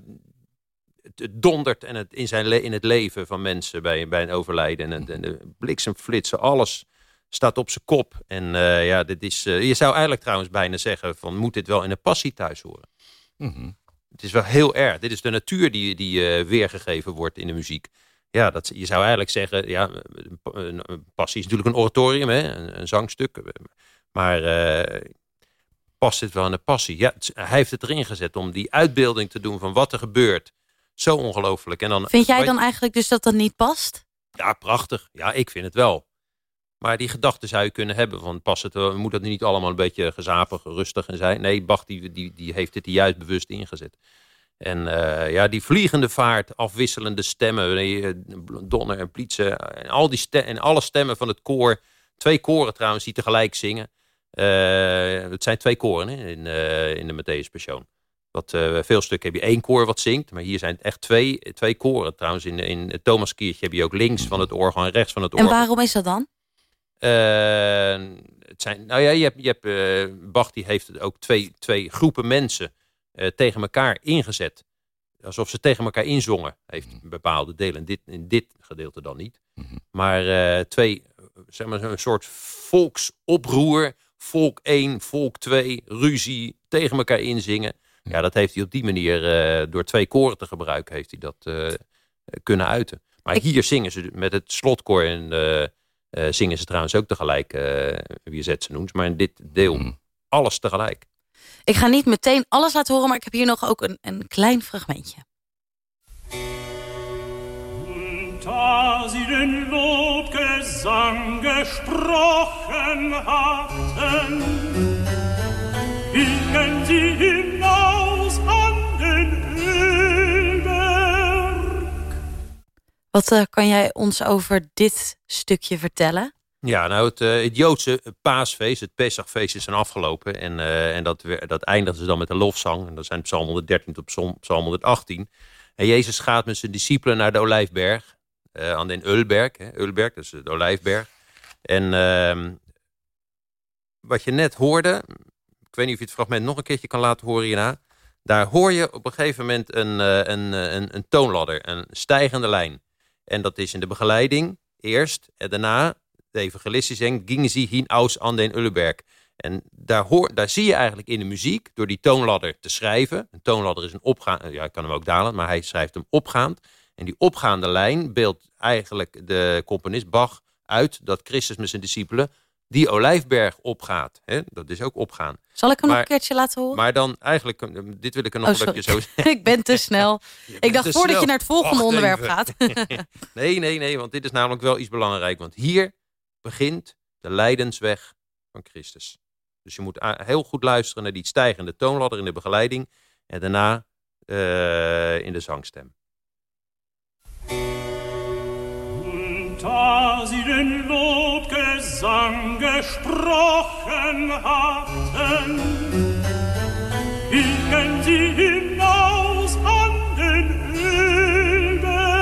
het dondert en het, in, zijn in het leven van mensen bij, bij een overlijden. En, en de bliksemflitsen, alles staat op zijn kop. En ja, dit is, je zou eigenlijk trouwens bijna zeggen van, moet dit wel in een passie thuis horen? Mm -hmm. Het is wel heel erg. Dit is de natuur die, die uh, weergegeven wordt in de muziek. Ja, dat, je zou eigenlijk zeggen, ja, een, een passie is natuurlijk een oratorium, hè, een, een zangstuk. Maar past dit wel in een passie? Ja, het, hij heeft het erin gezet om die uitbeelding te doen van wat er gebeurt. Zo ongelooflijk. En dan, Vind jij dan eigenlijk dus dat dat niet past? Ja, prachtig. Ja, ik vind het wel. Maar die gedachten zou je kunnen hebben. Van past het, wel, moet dat niet allemaal een beetje gezapig, rustig en zijn? Nee, Bach die, die, die heeft het juist bewust ingezet. En uh, ja, die vliegende vaart, afwisselende stemmen, Donner en Plietsen, en, al die en alle stemmen van het koor. Twee koren trouwens die tegelijk zingen. Uh, het zijn twee koren hè, in, uh, in de Matthäus Passion. Wat, veel stukken heb je één koor wat zingt, maar hier zijn het echt twee, twee koren. Trouwens, in, in het Thomas Kiertje heb je ook links van het orgel en rechts van het orgel. En waarom is dat dan? Uh, het zijn, nou ja, je hebt, je hebt uh, Bach die heeft ook twee, twee groepen mensen uh, tegen elkaar ingezet. Alsof ze tegen elkaar inzongen. Heeft bepaalde delen. In dit, in dit gedeelte dan niet. Mhm. Maar twee, zeg maar, een soort volksoproer. Volk 1, volk 2, ruzie, tegen elkaar inzingen. Ja, dat heeft hij op die manier, door twee koren te gebruiken, heeft hij dat kunnen uiten. Maar Ik- hier zingen ze met het slotkoor en eh, zingen ze trouwens ook tegelijk, eh wie zet ze noemt. Maar in dit deel, Mhm. alles tegelijk. Ik ga niet meteen alles laten horen, maar ik heb hier nog ook een, een klein fragmentje. Da sie den Lobgesang gesprochen hatten, gingen sie hinaus an den Ölberg. Wat eh, kan jij ons over dit stukje vertellen? Ja, nou, het, eh, het Joodse paasfeest, het Pesachfeest, is dan afgelopen. En, eh, en dat, dat eindigen ze dan met een lofzang. En dat zijn Psalm 113 tot Psalm, Psalm 118. En Jezus gaat met zijn discipelen naar de Olijfberg. eh, aan den Ölberg. Hè, Ölberg, dat is de Olijfberg. En ehm, wat je net hoorde... Ik weet niet of je het fragment nog een keertje kan laten horen hierna. Daar hoor je op een gegeven moment een, eh, een, eh, een, een toonladder, een stijgende lijn. En dat is in de begeleiding eerst. En daarna, de evangelistie zingt, gingen ze hinaus aan den Ulleberg. En daar, hoor, daar zie je eigenlijk in de muziek, door die toonladder te schrijven. Een toonladder is een opgaand, ja, ik kan hem ook dalen, maar hij schrijft hem opgaand. En die opgaande lijn beeldt eigenlijk de componist Bach uit dat Christus met zijn discipelen die Olijfberg opgaat. Hè? Dat is ook opgaan. Zal ik hem nog een keertje laten horen? Maar dan eigenlijk, dit wil ik er nog Oh, een beetje zo <laughs> ik ben te snel. <laughs> Ik dacht voordat snel. je naar het volgende Wacht onderwerp even. gaat. <laughs> Nee, nee, nee, want dit is namelijk wel iets belangrijk. Want hier begint de lijdensweg van Christus. Dus je moet heel goed luisteren naar die stijgende toonladder in de begeleiding. En daarna eh, in de zangstem. Da sie den Lobgesang gesprochen hatten, gingen sie hinaus an den Ölberg.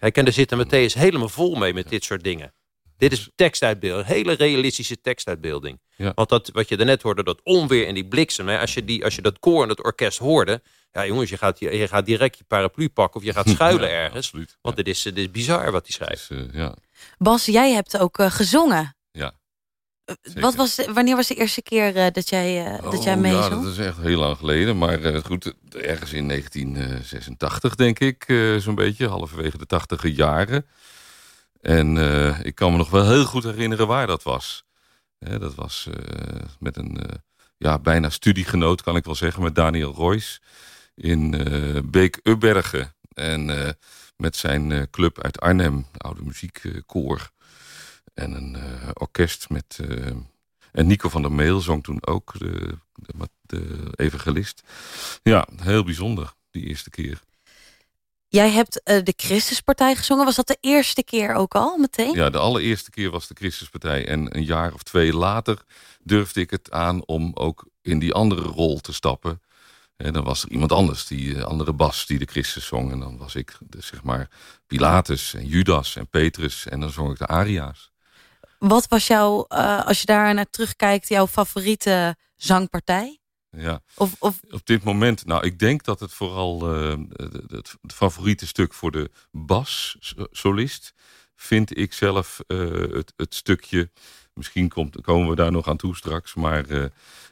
Kijk, en er zit er Matthäus helemaal vol mee met dit soort dingen. Dit is tekstuitbeelding, een hele realistische tekstuitbeelding. Ja. Want dat, wat je daarnet hoorde, dat onweer en die bliksem. Hè, als, je die, als je dat koor en dat orkest hoorde... Ja, jongens, je gaat, je, je gaat direct je paraplu pakken of je gaat <laughs> schuilen Ja, ergens. absoluut. Want Ja. dit is, dit is bizar wat hij schrijft. Dus, eh, ja, Bas, jij hebt ook eh, gezongen. ja. Eh, Zeker. Wat was, wanneer was de eerste keer eh, dat jij, eh, dat jij Oh, meezong? Ja, dat is echt heel lang geleden. Maar eh, goed, ergens in 1986 denk ik, eh, zo'n beetje. Halverwege de tachtige jaren. En eh, ik kan me nog wel heel goed herinneren waar dat was. Dat was eh, met een eh, ja, bijna studiegenoot, kan ik wel zeggen, met Daniel Royce. In Beek-Ubbergen. En met zijn club uit Arnhem, oude muziekkoor. en een orkest met... en Nico van der Meel zong toen ook de, de, de evangelist. Ja, heel bijzonder, die eerste keer. Jij hebt eh, de Christuspartij gezongen. Was dat de eerste keer ook al meteen? Ja, de allereerste keer was de Christuspartij. En een jaar of twee later durfde ik het aan om ook in die andere rol te stappen. En dan was er iemand anders, die eh, andere Bas, die de Christus zong. En dan was ik, dus zeg maar, Pilatus en Judas en Petrus. En dan zong ik de aria's. Wat was jouw, eh, als je daar naar terugkijkt, jouw favoriete zangpartij? Ja. Of, of Op dit moment, nou, ik denk dat het vooral eh, het, het favoriete stuk voor de bas-solist vind ik zelf eh, het, het stukje. Misschien komt, komen we daar nog aan toe straks, maar eh,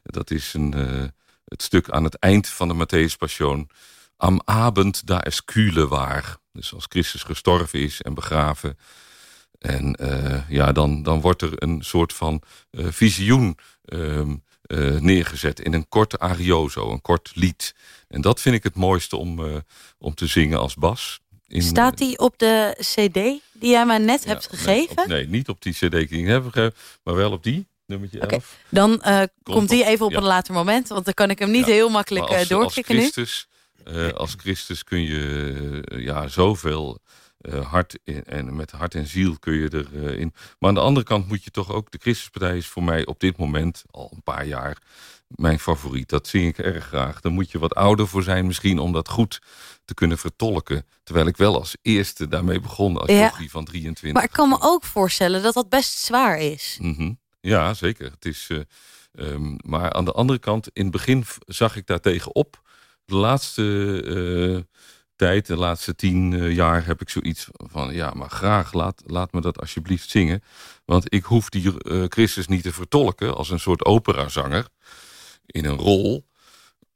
dat is een, het stuk aan het eind van de Matthäus Passion. Am Abend da es kühle war. Dus als Christus gestorven is en begraven. En ja, dan, dan wordt er een soort van visioen ehm, eh, neergezet in een kort arioso, een kort lied. En dat vind ik het mooiste om, eh, om te zingen als bas. In, staat die op de cd die jij mij net ja, hebt nee, gegeven? op- Nee, niet op die cd die ik heb gegeven, maar wel op die, nummertje Oké. 11. Dan eh, komt die even op ja. een later moment. Want dan kan ik hem niet Ja, heel makkelijk doorklikken als nu. Christus, als Christus kun je ja, zoveel hart in, en met hart en ziel kun je erin. maar aan de andere kant moet je toch ook... De Christuspartij is voor mij op dit moment, al een paar jaar, mijn favoriet. Dat zing ik erg graag. Daar moet je wat ouder voor zijn misschien om dat goed te kunnen vertolken. Terwijl ik wel als eerste daarmee begon als Ja. van 23. Maar ik kan me ook voorstellen dat dat best zwaar is. Mhm. Ja, zeker. Het is, eh, ehm, maar aan de andere kant, in het begin zag ik daar tegenop. De laatste eh, tijd, de laatste tien eh, jaar, heb ik zoiets van... ja, maar graag, laat, laat me dat alsjeblieft zingen. Want ik hoef die eh, Christus niet te vertolken als een soort operazanger... in een rol.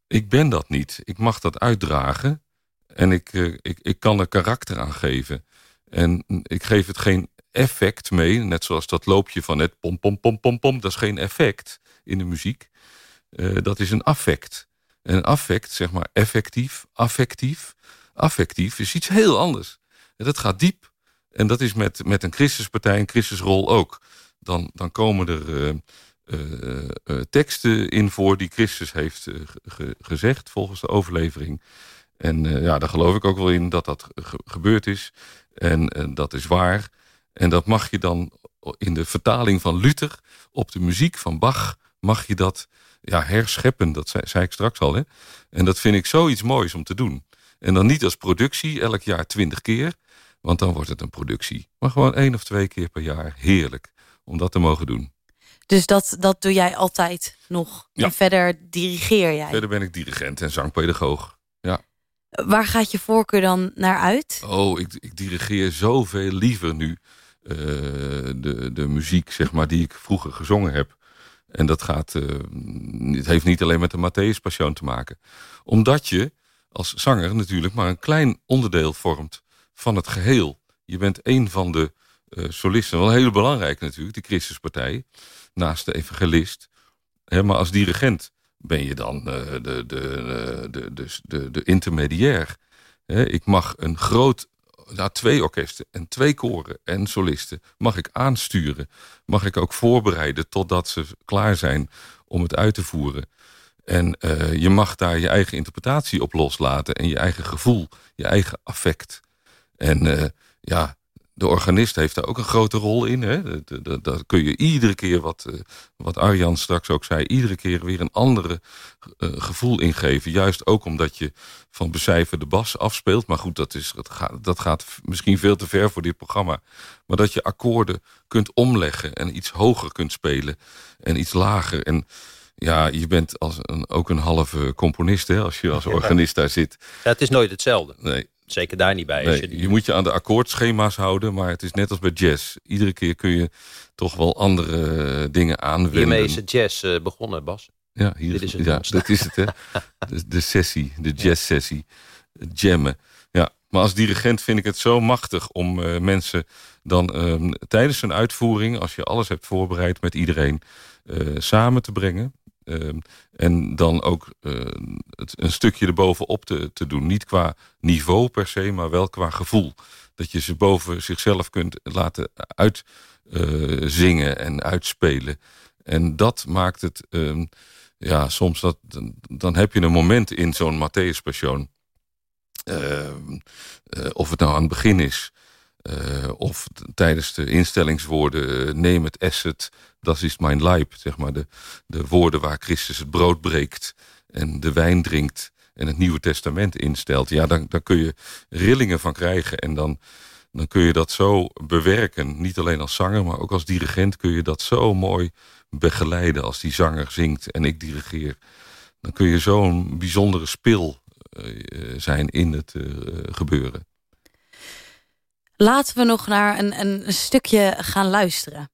Ik ben dat niet. Ik mag dat uitdragen. En ik, eh, ik, ik kan er karakter aan geven. En ik geef het geen effect mee. Net zoals dat loopje van net pom, pom, pom, pom, pom. Dat is geen effect in de muziek. Dat is een affect. En een affect, zeg maar effectief, affectief. Affectief is iets heel anders. En dat gaat diep. En dat is met, met een Christuspartij, een Christusrol ook. Dan, dan komen er eh, eh, eh, teksten in voor die Christus heeft ge- ge- gezegd... volgens de overlevering. En ja, daar geloof ik ook wel in dat dat ge- gebeurd is. En, en dat is waar. En dat mag je dan in de vertaling van Luther op de muziek van Bach mag je dat ja, herscheppen. Dat zei, zei ik straks al. Hè? En dat vind ik zoiets moois om te doen. En dan niet als productie, elk jaar twintig keer. Want dan wordt het een productie. Maar gewoon één of twee keer per jaar. Heerlijk om dat te mogen doen. Dus dat, dat doe jij altijd nog. Ja. En verder dirigeer jij. Verder ben ik dirigent en zangpedagoog. Ja. Waar gaat je voorkeur dan naar uit? Oh, ik, ik dirigeer zoveel liever nu eh, de, de muziek, zeg maar, die ik vroeger gezongen heb. En dat gaat, eh, het heeft niet alleen met de Matthäus Passion te maken. Omdat je als zanger natuurlijk maar een klein onderdeel vormt van het geheel. Je bent een van de uh, solisten. Wel een hele belangrijke natuurlijk, de Christuspartij. Naast de evangelist. maar als dirigent ben je dan uh, de, de, de, de, de, de, intermediair. ik mag een groot nou, twee orkesten en twee koren en solisten mag ik aansturen. Mag ik ook voorbereiden totdat ze klaar zijn om het uit te voeren. En uh, je mag daar je eigen interpretatie op loslaten en je eigen gevoel, je eigen affect. En uh, ja, de organist heeft daar ook een grote rol in. Hè? Daar kun je iedere keer, wat, eh, wat Arjan straks ook zei... iedere keer weer een andere uh, gevoel ingeven. Juist ook omdat je van becijfer de bas afspeelt. Maar goed, dat, is, gaat, dat gaat misschien veel te ver voor dit programma. Maar dat je akkoorden kunt omleggen en iets hoger kunt spelen. En iets lager. En ja, je bent als een, ook een halve componist hè, als je als organist daar zit. Ja, het is nooit hetzelfde. Nee, zeker daar niet bij. Nee, je, je, moet je aan de akkoordschema's houden, maar het is net als bij jazz. Iedere keer kun je toch wel andere dingen aanwenden. Hiermee is het jazz uh, begonnen, Bas. Ja, hier Dit is, het ja dat is het. Hè. <laughs> de, de sessie, de jazz-sessie, jammen. Ja, maar als dirigent vind ik het zo machtig om uh, mensen dan uh, tijdens een uitvoering... als je alles hebt voorbereid met iedereen, uh, samen te brengen. Uh, en dan ook uh, het, een stukje erbovenop te, te doen. Niet qua niveau per se, maar wel qua gevoel. Dat je ze boven zichzelf kunt laten uitzingen uh, en uitspelen. En dat maakt het... Uh, ja, soms dat, dan heb je een moment in zo'n Matthäus Passion. Ehm, eh, of het nou aan het begin is... Of tijdens de instellingswoorden neem het asset, dat is mijn lijp. Zeg maar de, de woorden waar Christus het brood breekt en de wijn drinkt en het Nieuwe Testament instelt. Ja, dan, dan kun je rillingen van krijgen en dan, dan kun je dat zo bewerken. Niet alleen als zanger, maar ook als dirigent kun je dat zo mooi begeleiden als die zanger zingt en ik dirigeer. Dan kun je zo'n bijzondere spil uh, zijn in het gebeuren. Laten we nog naar een, een stukje gaan luisteren.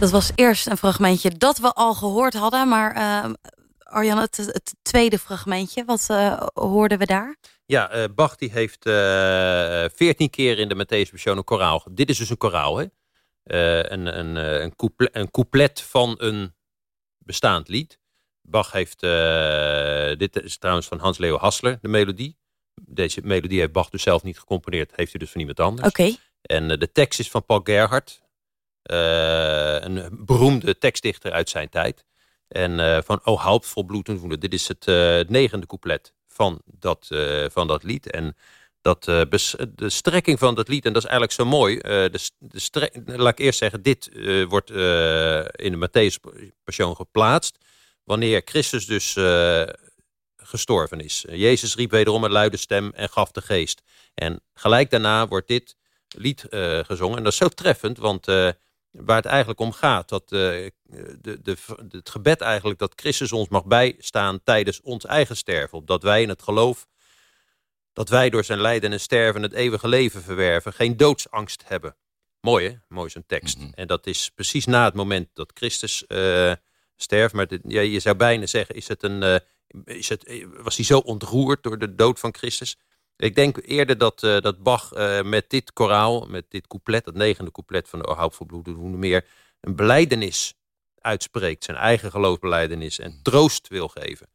Dat was eerst een fragmentje dat we al gehoord hadden. Maar uh, Arjan, het, het, tweede fragmentje, wat uh, hoorden we daar? Ja, uh, Bach die heeft veertien keer in de Matthäus Passion een koraal. Dit is dus een koraal, hè? een, een, een, couplet, een couplet van een bestaand lied. Bach heeft, dit is trouwens van Hans-Leo Hassler, de melodie. Deze melodie heeft Bach dus zelf niet gecomponeerd, heeft hij dus van iemand anders. Oké. En de tekst is van Paul Gerhardt, een beroemde tekstdichter uit zijn tijd. En van O en woede. Dit is het, het negende couplet van dat, van dat lied. En dat, de strekking van dat lied, en dat is eigenlijk zo mooi. Uh, de, de laat ik eerst zeggen, dit wordt in de Matthäus Passion geplaatst. Wanneer Christus dus gestorven is. Jezus riep wederom een luide stem en gaf de geest. En gelijk daarna wordt dit lied gezongen. En dat is zo treffend, want waar het eigenlijk om gaat, dat de, de, het gebed eigenlijk dat Christus ons mag bijstaan tijdens ons eigen sterven. Opdat wij in het geloof dat wij door zijn lijden en sterven het eeuwige leven verwerven, geen doodsangst hebben. Mooi hè? Mooi zo'n tekst. Mhm. En dat is precies na het moment dat Christus uh, sterft. Maar dit, ja, je zou bijna zeggen, is het een, uh, is het, was hij zo ontroerd door de dood van Christus? Ik denk eerder dat, uh, dat Bach met dit koraal, met dit couplet, dat negende couplet van de Haupt voor bloed, hoe meer, een beleidenis uitspreekt. Zijn eigen geloofsbeleidenis en troost wil geven.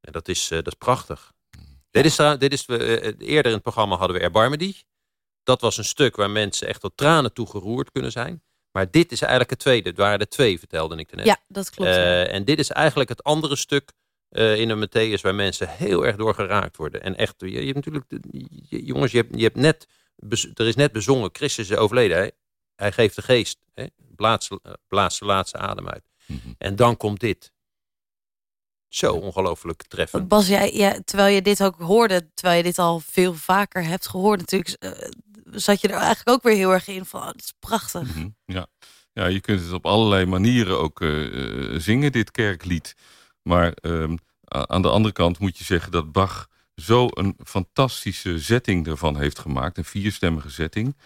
En dat is, dat is prachtig. Dit is, dit is, uh, eerder in het programma hadden we Erbarmedy. Dat was een stuk waar mensen echt tot tranen toe geroerd kunnen zijn. Maar dit is eigenlijk het tweede. Het waren er twee, vertelde ik net. Ja, dat klopt. Uh, en dit is eigenlijk het andere stuk uh, in een Matthäus... waar mensen heel erg door geraakt worden. En echt, je, je hebt natuurlijk... Je, jongens, je hebt, je hebt net... Er is net bezongen, Christus is overleden. Hij, hij geeft de geest. Hè? Blaast, blaast de laatste adem uit. Mm -hmm. En dan komt dit. Zo ongelooflijk treffend. Bas, jij, ja, terwijl je dit ook hoorde, terwijl je dit al veel vaker hebt gehoord, natuurlijk uh, zat je er eigenlijk ook weer heel erg in van, oh, dat is prachtig. Mm -hmm. ja. ja, je kunt het op allerlei manieren ook uh, zingen, dit kerklied. Maar uh, aan de andere kant moet je zeggen dat Bach zo een fantastische setting ervan heeft gemaakt, een vierstemmige setting.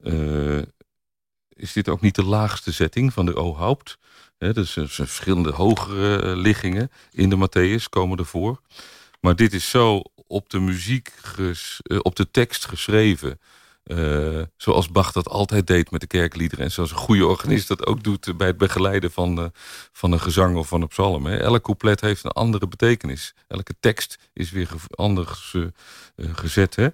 Uh, is dit ook niet de laagste setting van de O-Haupt? Dus er verschillende hogere liggingen in de Matthäus komen ervoor. Maar dit is zo op de muziek, uh, op de tekst geschreven. Uh, zoals Bach dat altijd deed met de kerkliederen. En zoals een goede organist dat ook doet bij het begeleiden van, uh, van een gezang of van een psalm. Hè. Elk couplet heeft een andere betekenis. Elke tekst is weer anders gezet. Hè.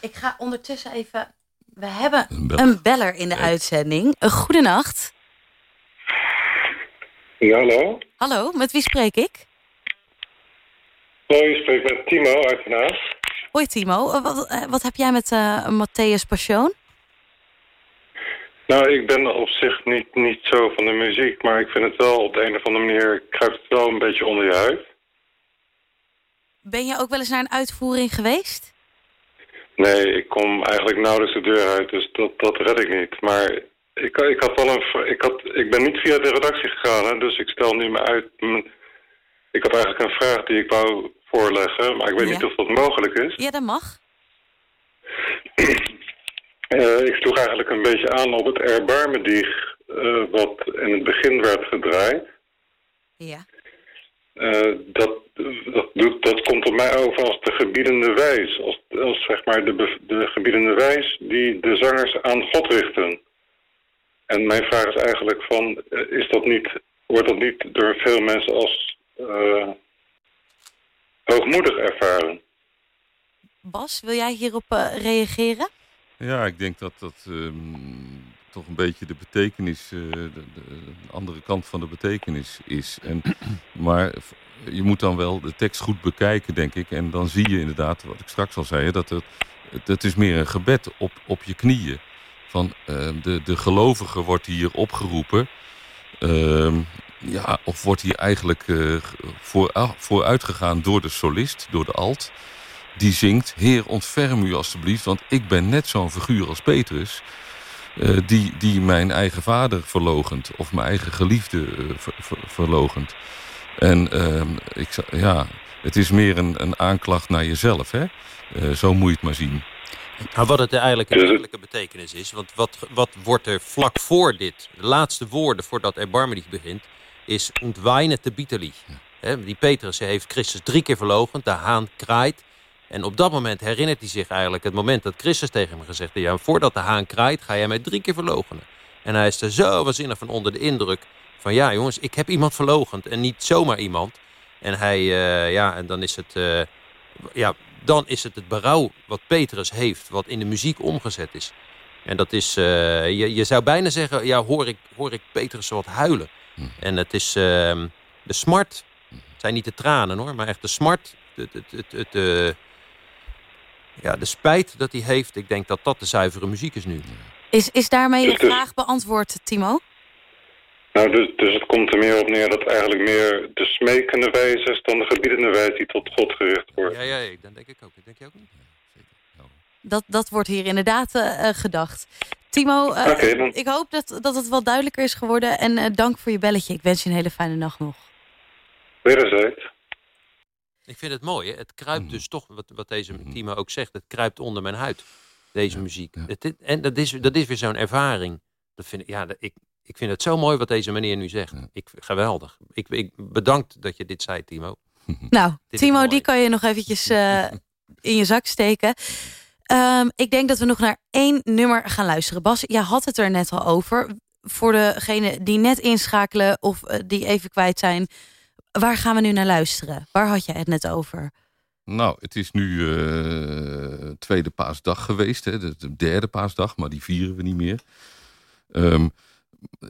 Ik ga ondertussen even... We hebben een beller, een beller in de ja. uitzending. Een goedenacht. Ja, hallo. Hallo, met wie spreek ik? Hallo, je spreekt met Timo uit Den Haag. Hoi Timo, wat, uh, wat heb jij met uh, Matthäus Passion? Nou, ik ben op zich niet, niet zo van de muziek, maar ik vind het wel op de een of andere manier kruipt het wel een beetje onder je huid. Ben je ook wel eens naar een uitvoering geweest? Nee, ik kom eigenlijk nauwelijks de deur uit, dus dat, dat red ik niet. Maar ik, ik, had wel een, ik, had, ik ben niet via de redactie gegaan, hè, dus ik stel nu me uit. Ik had eigenlijk een vraag die ik wou voorleggen, maar ik weet Ja. niet of dat mogelijk is. Ja, dat mag. <clears throat> Eh, ik sloeg eigenlijk een beetje aan op het erbarmedieg eh wat in het begin werd gedraaid. Ja. Eh, dat, dat, doet, dat komt op mij over als de gebiedende wijs. Als, als zeg maar de, de gebiedende wijs die de zangers aan God richten. En mijn vraag is eigenlijk van, is dat niet, wordt dat niet door veel mensen als hoogmoedig ervaren? Bas, wil jij hierop eh, reageren? Ja, ik denk dat dat ehm, toch een beetje de betekenis, eh, de, de, de andere kant van de betekenis is. En, <clears throat> maar je moet dan wel de tekst goed bekijken, denk ik. En dan zie je inderdaad, wat ik straks al zei, dat het, het is meer een gebed op, op je knieën. Van eh, de, de gelovige wordt hier opgeroepen. Ehm, ja, of wordt hier eigenlijk eh, voor, vooruitgegaan door de solist, door de alt die zingt... Heer, ontferm u alstublieft, want ik ben net zo'n figuur als Petrus... eh, die, die mijn eigen vader verlogent of mijn eigen geliefde eh, ver, ver, verlogent. En ehm, ik, ja, het is meer een, een aanklacht naar jezelf, hè? Eh, zo moet je het maar zien. Maar wat het eigenlijk een Dus het- werkelijke betekenis is... want wat, wat wordt er vlak voor dit... de laatste woorden voordat Erbarmedig begint... is ontwijnen te bitterlich. Hè, Die Petrus heeft Christus drie keer verloochend, de haan kraait... En op dat moment herinnert hij zich eigenlijk het moment dat Christus tegen hem gezegd heeft... ja, voordat de haan kraait, ga jij mij drie keer verloochenen. En hij is er zo waanzinnig van onder de indruk van... ja jongens, ik heb iemand verloochend en niet zomaar iemand. En hij, uh, ja, en dan is het, uh, ja, dan is het het berouw wat Petrus heeft, wat in de muziek omgezet is. En dat is, uh, je, je zou bijna zeggen, ja, hoor ik, hoor ik Petrus wat huilen. En het is ehm, de smart, het zijn niet de tranen hoor, maar echt de smart, het, het, het, het ja, de spijt dat hij heeft. Ik denk dat dat de zuivere muziek is nu. Is, is daarmee je vraag beantwoord, Timo? Nou, dus, dus het komt er meer op neer dat eigenlijk meer de smekende wijze is dan de gebiedende wijze die tot God gericht wordt. Ja, ja, dat denk ik ook. Dat denk je ook niet? Dat, dat wordt hier inderdaad uh, gedacht. Timo, uh, okay, ik hoop dat, dat het wat duidelijker is geworden. En uh, dank voor je belletje. Ik wens je een hele fijne nacht nog. Wederzijds. Ik vind het mooi. Hè? Het kruipt mm. dus toch, wat, wat deze mm. Timo ook zegt, het kruipt onder mijn huid. Deze muziek. Het, en dat is, dat is weer zo'n ervaring. Dat vind ik, ja, ik, ik vind het zo mooi wat deze meneer nu zegt. Ik, geweldig. Ik, ik, bedankt dat je dit zei, Timo. <laughs> Nou, Timo, die kan je nog eventjes uh, in je zak steken. Um, ik denk dat we nog naar één nummer gaan luisteren. Bas, jij had het er net al over. Voor degenen die net inschakelen of uh, die even kwijt zijn. Waar gaan we nu naar luisteren? Waar had jij het net over? Nou, het is nu uh, tweede paasdag geweest. Hè? De, de, derde paasdag, maar die vieren we niet meer. Um,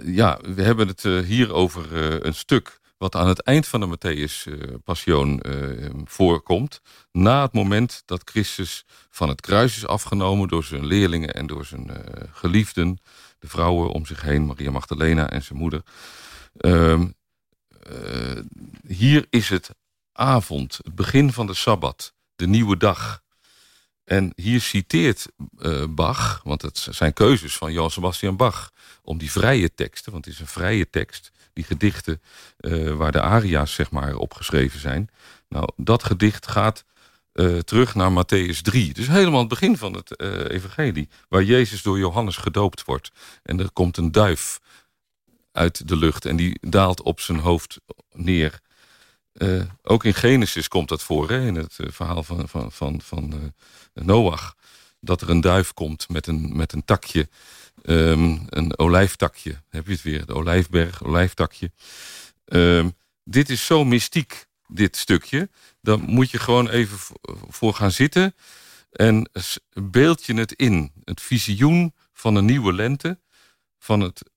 ja, we hebben het uh, hier over een stuk wat aan het eind van de Matthäus-passion uh, voorkomt. Na het moment dat Christus van het kruis is afgenomen door zijn leerlingen en door zijn geliefden. De vrouwen om zich heen, Maria Magdalena en zijn moeder. Ehm, hier is het avond, het begin van de Sabbat, de nieuwe dag. En hier citeert Bach, want het zijn keuzes van Johann Sebastian Bach... om die vrije teksten, want het is een vrije tekst... die gedichten uh, waar de aria's zeg maar opgeschreven zijn. Nou, dat gedicht gaat uh, terug naar Matthäus 3. Dus helemaal het begin van het evangelie... waar Jezus door Johannes gedoopt wordt. En er komt een duif uit de lucht en die daalt op zijn hoofd neer... Ook in Genesis komt dat voor, hè, in het verhaal van, van, van, van Noach. Dat er een duif komt met een, met een takje, um, een olijftakje. Heb je het weer, de olijfberg, olijftakje. Um, dit is zo mystiek, dit stukje. Dan moet je gewoon even voor gaan zitten. En beeld je het in. Het visioen van een nieuwe lente. Van het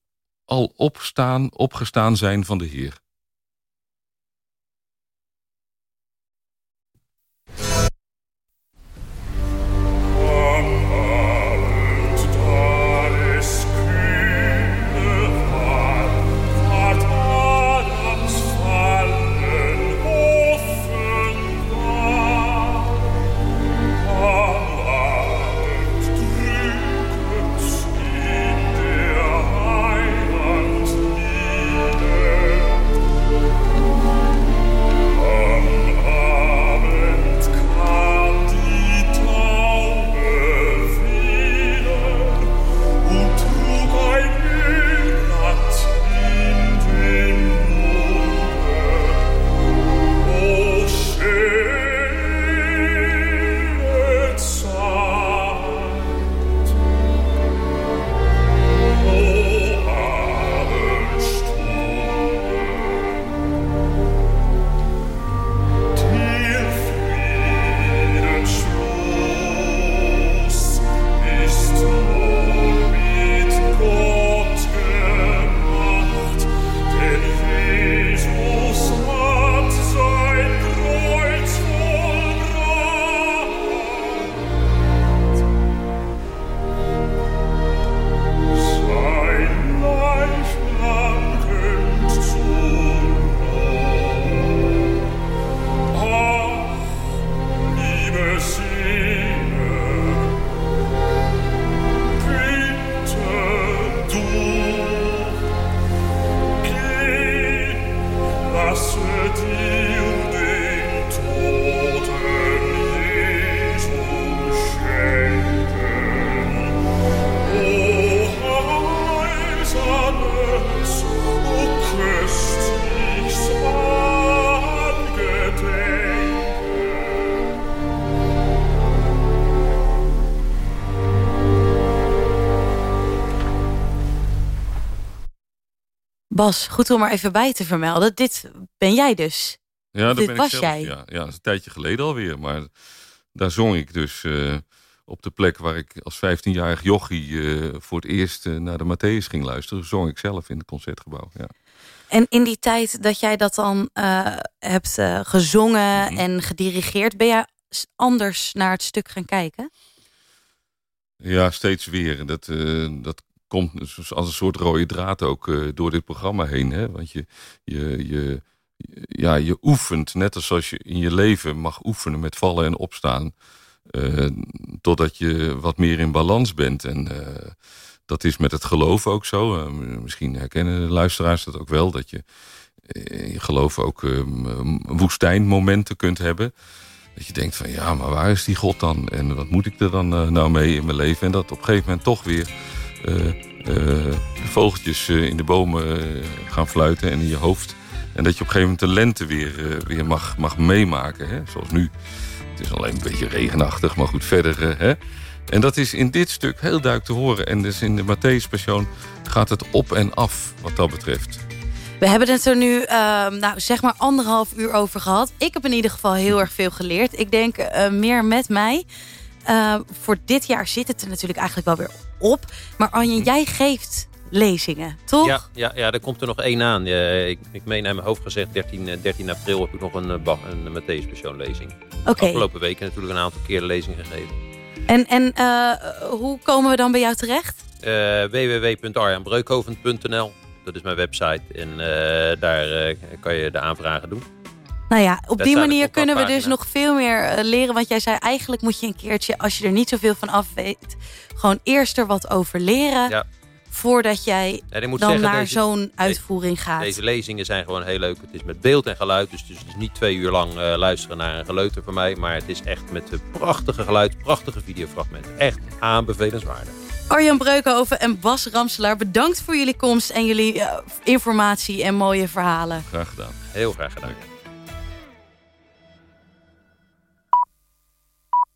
al opstaan, opgestaan zijn van de Heer. Bas, goed om er even bij te vermelden. Dit ben jij dus. Ja, daar Dit ben was ik zelf, jij? Ja, ja, dat is een tijdje geleden alweer. Maar daar zong ik dus eh, op de plek waar ik als 15-jarig jochie eh, voor het eerst eh, naar de Matthäus ging luisteren. Zong ik zelf in het concertgebouw. Ja. En in die tijd dat jij dat dan hebt gezongen Mhm. en gedirigeerd... ben jij anders naar het stuk gaan kijken? Ja, steeds weer. Dat, dat komt als een soort rode draad ook eh, door dit programma heen. Hè? Want je, je, je, ja, je oefent, net als je in je leven mag oefenen met vallen en opstaan. eh, totdat je wat meer in balans bent. En eh, dat is met het geloof ook zo. Misschien herkennen de luisteraars dat ook wel. Dat je in je geloof ook woestijnmomenten kunt hebben. Dat je denkt van ja, maar waar is die God dan? En wat moet ik er dan nou mee in mijn leven? En dat op een gegeven moment toch weer vogeltjes eh, in de bomen eh, gaan fluiten en in je hoofd. En dat je op een gegeven moment de lente weer, eh, weer mag, mag meemaken. Hè? Zoals nu. Het is alleen een beetje regenachtig, maar goed, verder. eh, hè? En dat is in dit stuk heel duidelijk te horen. En dus in de Matthäus Passion gaat het op en af wat dat betreft. We hebben het er nu, ehm, nou, zeg maar anderhalf uur over gehad. Ik heb in ieder geval heel erg veel geleerd. Ik denk eh, meer met mij. Eh, voor dit jaar zit het er natuurlijk eigenlijk wel weer op. Maar Anje, jij geeft lezingen, toch? Ja, ja, ja, er komt er nog één aan. Eh, ik, ik meen naar mijn hoofd gezegd, 13, eh, 13 april heb ik nog een, eh, een Matthäus persoonlezing. Oké. Afgelopen weken natuurlijk een aantal keer de lezing gegeven. En, en eh, hoe komen we dan bij jou terecht? Eh www.arjanbreukhoven.nl Dat is mijn website en eh, daar eh, kan je de aanvragen doen. Nou ja, op Dat die manier kunnen we dus nog veel meer eh, leren. Want jij zei eigenlijk moet je een keertje, als je er niet zoveel van af weet... gewoon eerst er wat over leren... Ja. voordat jij dan zeggen, naar deze- zo'n uitvoering gaat. Deze lezingen zijn gewoon heel leuk. Het is met beeld en geluid, dus het is niet twee uur lang eh, luisteren naar een geleuter van mij. Maar het is echt met de prachtige geluid, prachtige videofragmenten. Echt aanbevelenswaardig. Arjan Breukhoven en Bas Ramselaar, bedankt voor jullie komst... en jullie eh, informatie en mooie verhalen. Graag gedaan. Heel graag gedaan.